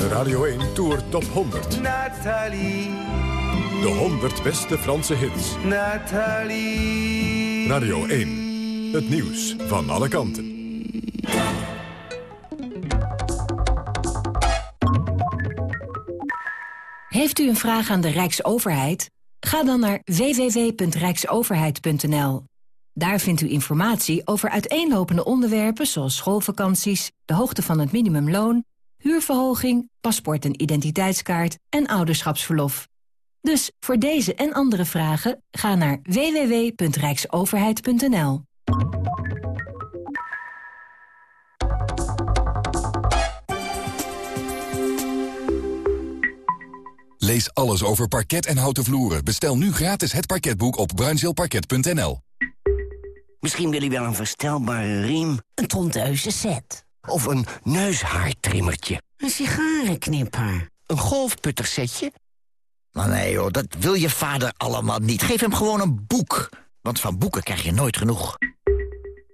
De Radio 1 Tour Top 100. Nathalie. De 100 beste Franse hits. Nathalie. Radio 1. Het nieuws van alle kanten. Heeft u een vraag aan de Rijksoverheid? Ga dan naar www.rijksoverheid.nl. Daar vindt u informatie over uiteenlopende onderwerpen zoals schoolvakanties, de hoogte van het minimumloon, huurverhoging, paspoort en identiteitskaart en ouderschapsverlof. Dus voor deze en andere vragen ga naar www.rijksoverheid.nl. Lees alles over parket en houten vloeren. Bestel nu gratis het parketboek op bruinzeelparket.nl. Misschien wil je wel een verstelbare riem. Een tondeuze set. Of een neushaartrimmertje. Een sigarenknipper. Een golfputtersetje. Maar nee hoor, dat wil je vader allemaal niet. Geef hem gewoon een boek. Want van boeken krijg je nooit genoeg.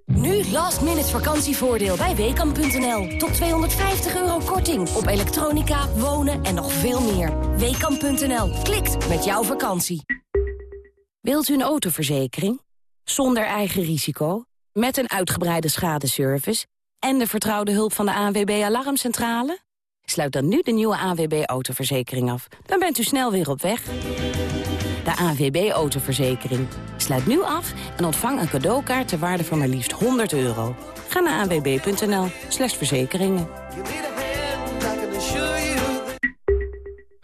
Nu last minute vakantievoordeel bij Weekamp.nl. Tot 250 euro korting op elektronica, wonen en nog veel meer. Weekamp.nl. Klikt met jouw vakantie. Wilt u een autoverzekering? Zonder eigen risico, met een uitgebreide schadeservice... en de vertrouwde hulp van de ANWB Alarmcentrale? Sluit dan nu de nieuwe ANWB Autoverzekering af. Dan bent u snel weer op weg. De ANWB Autoverzekering. Sluit nu af en ontvang een cadeaukaart ter waarde van maar liefst 100 euro. Ga naar anwb.nl slash verzekeringen.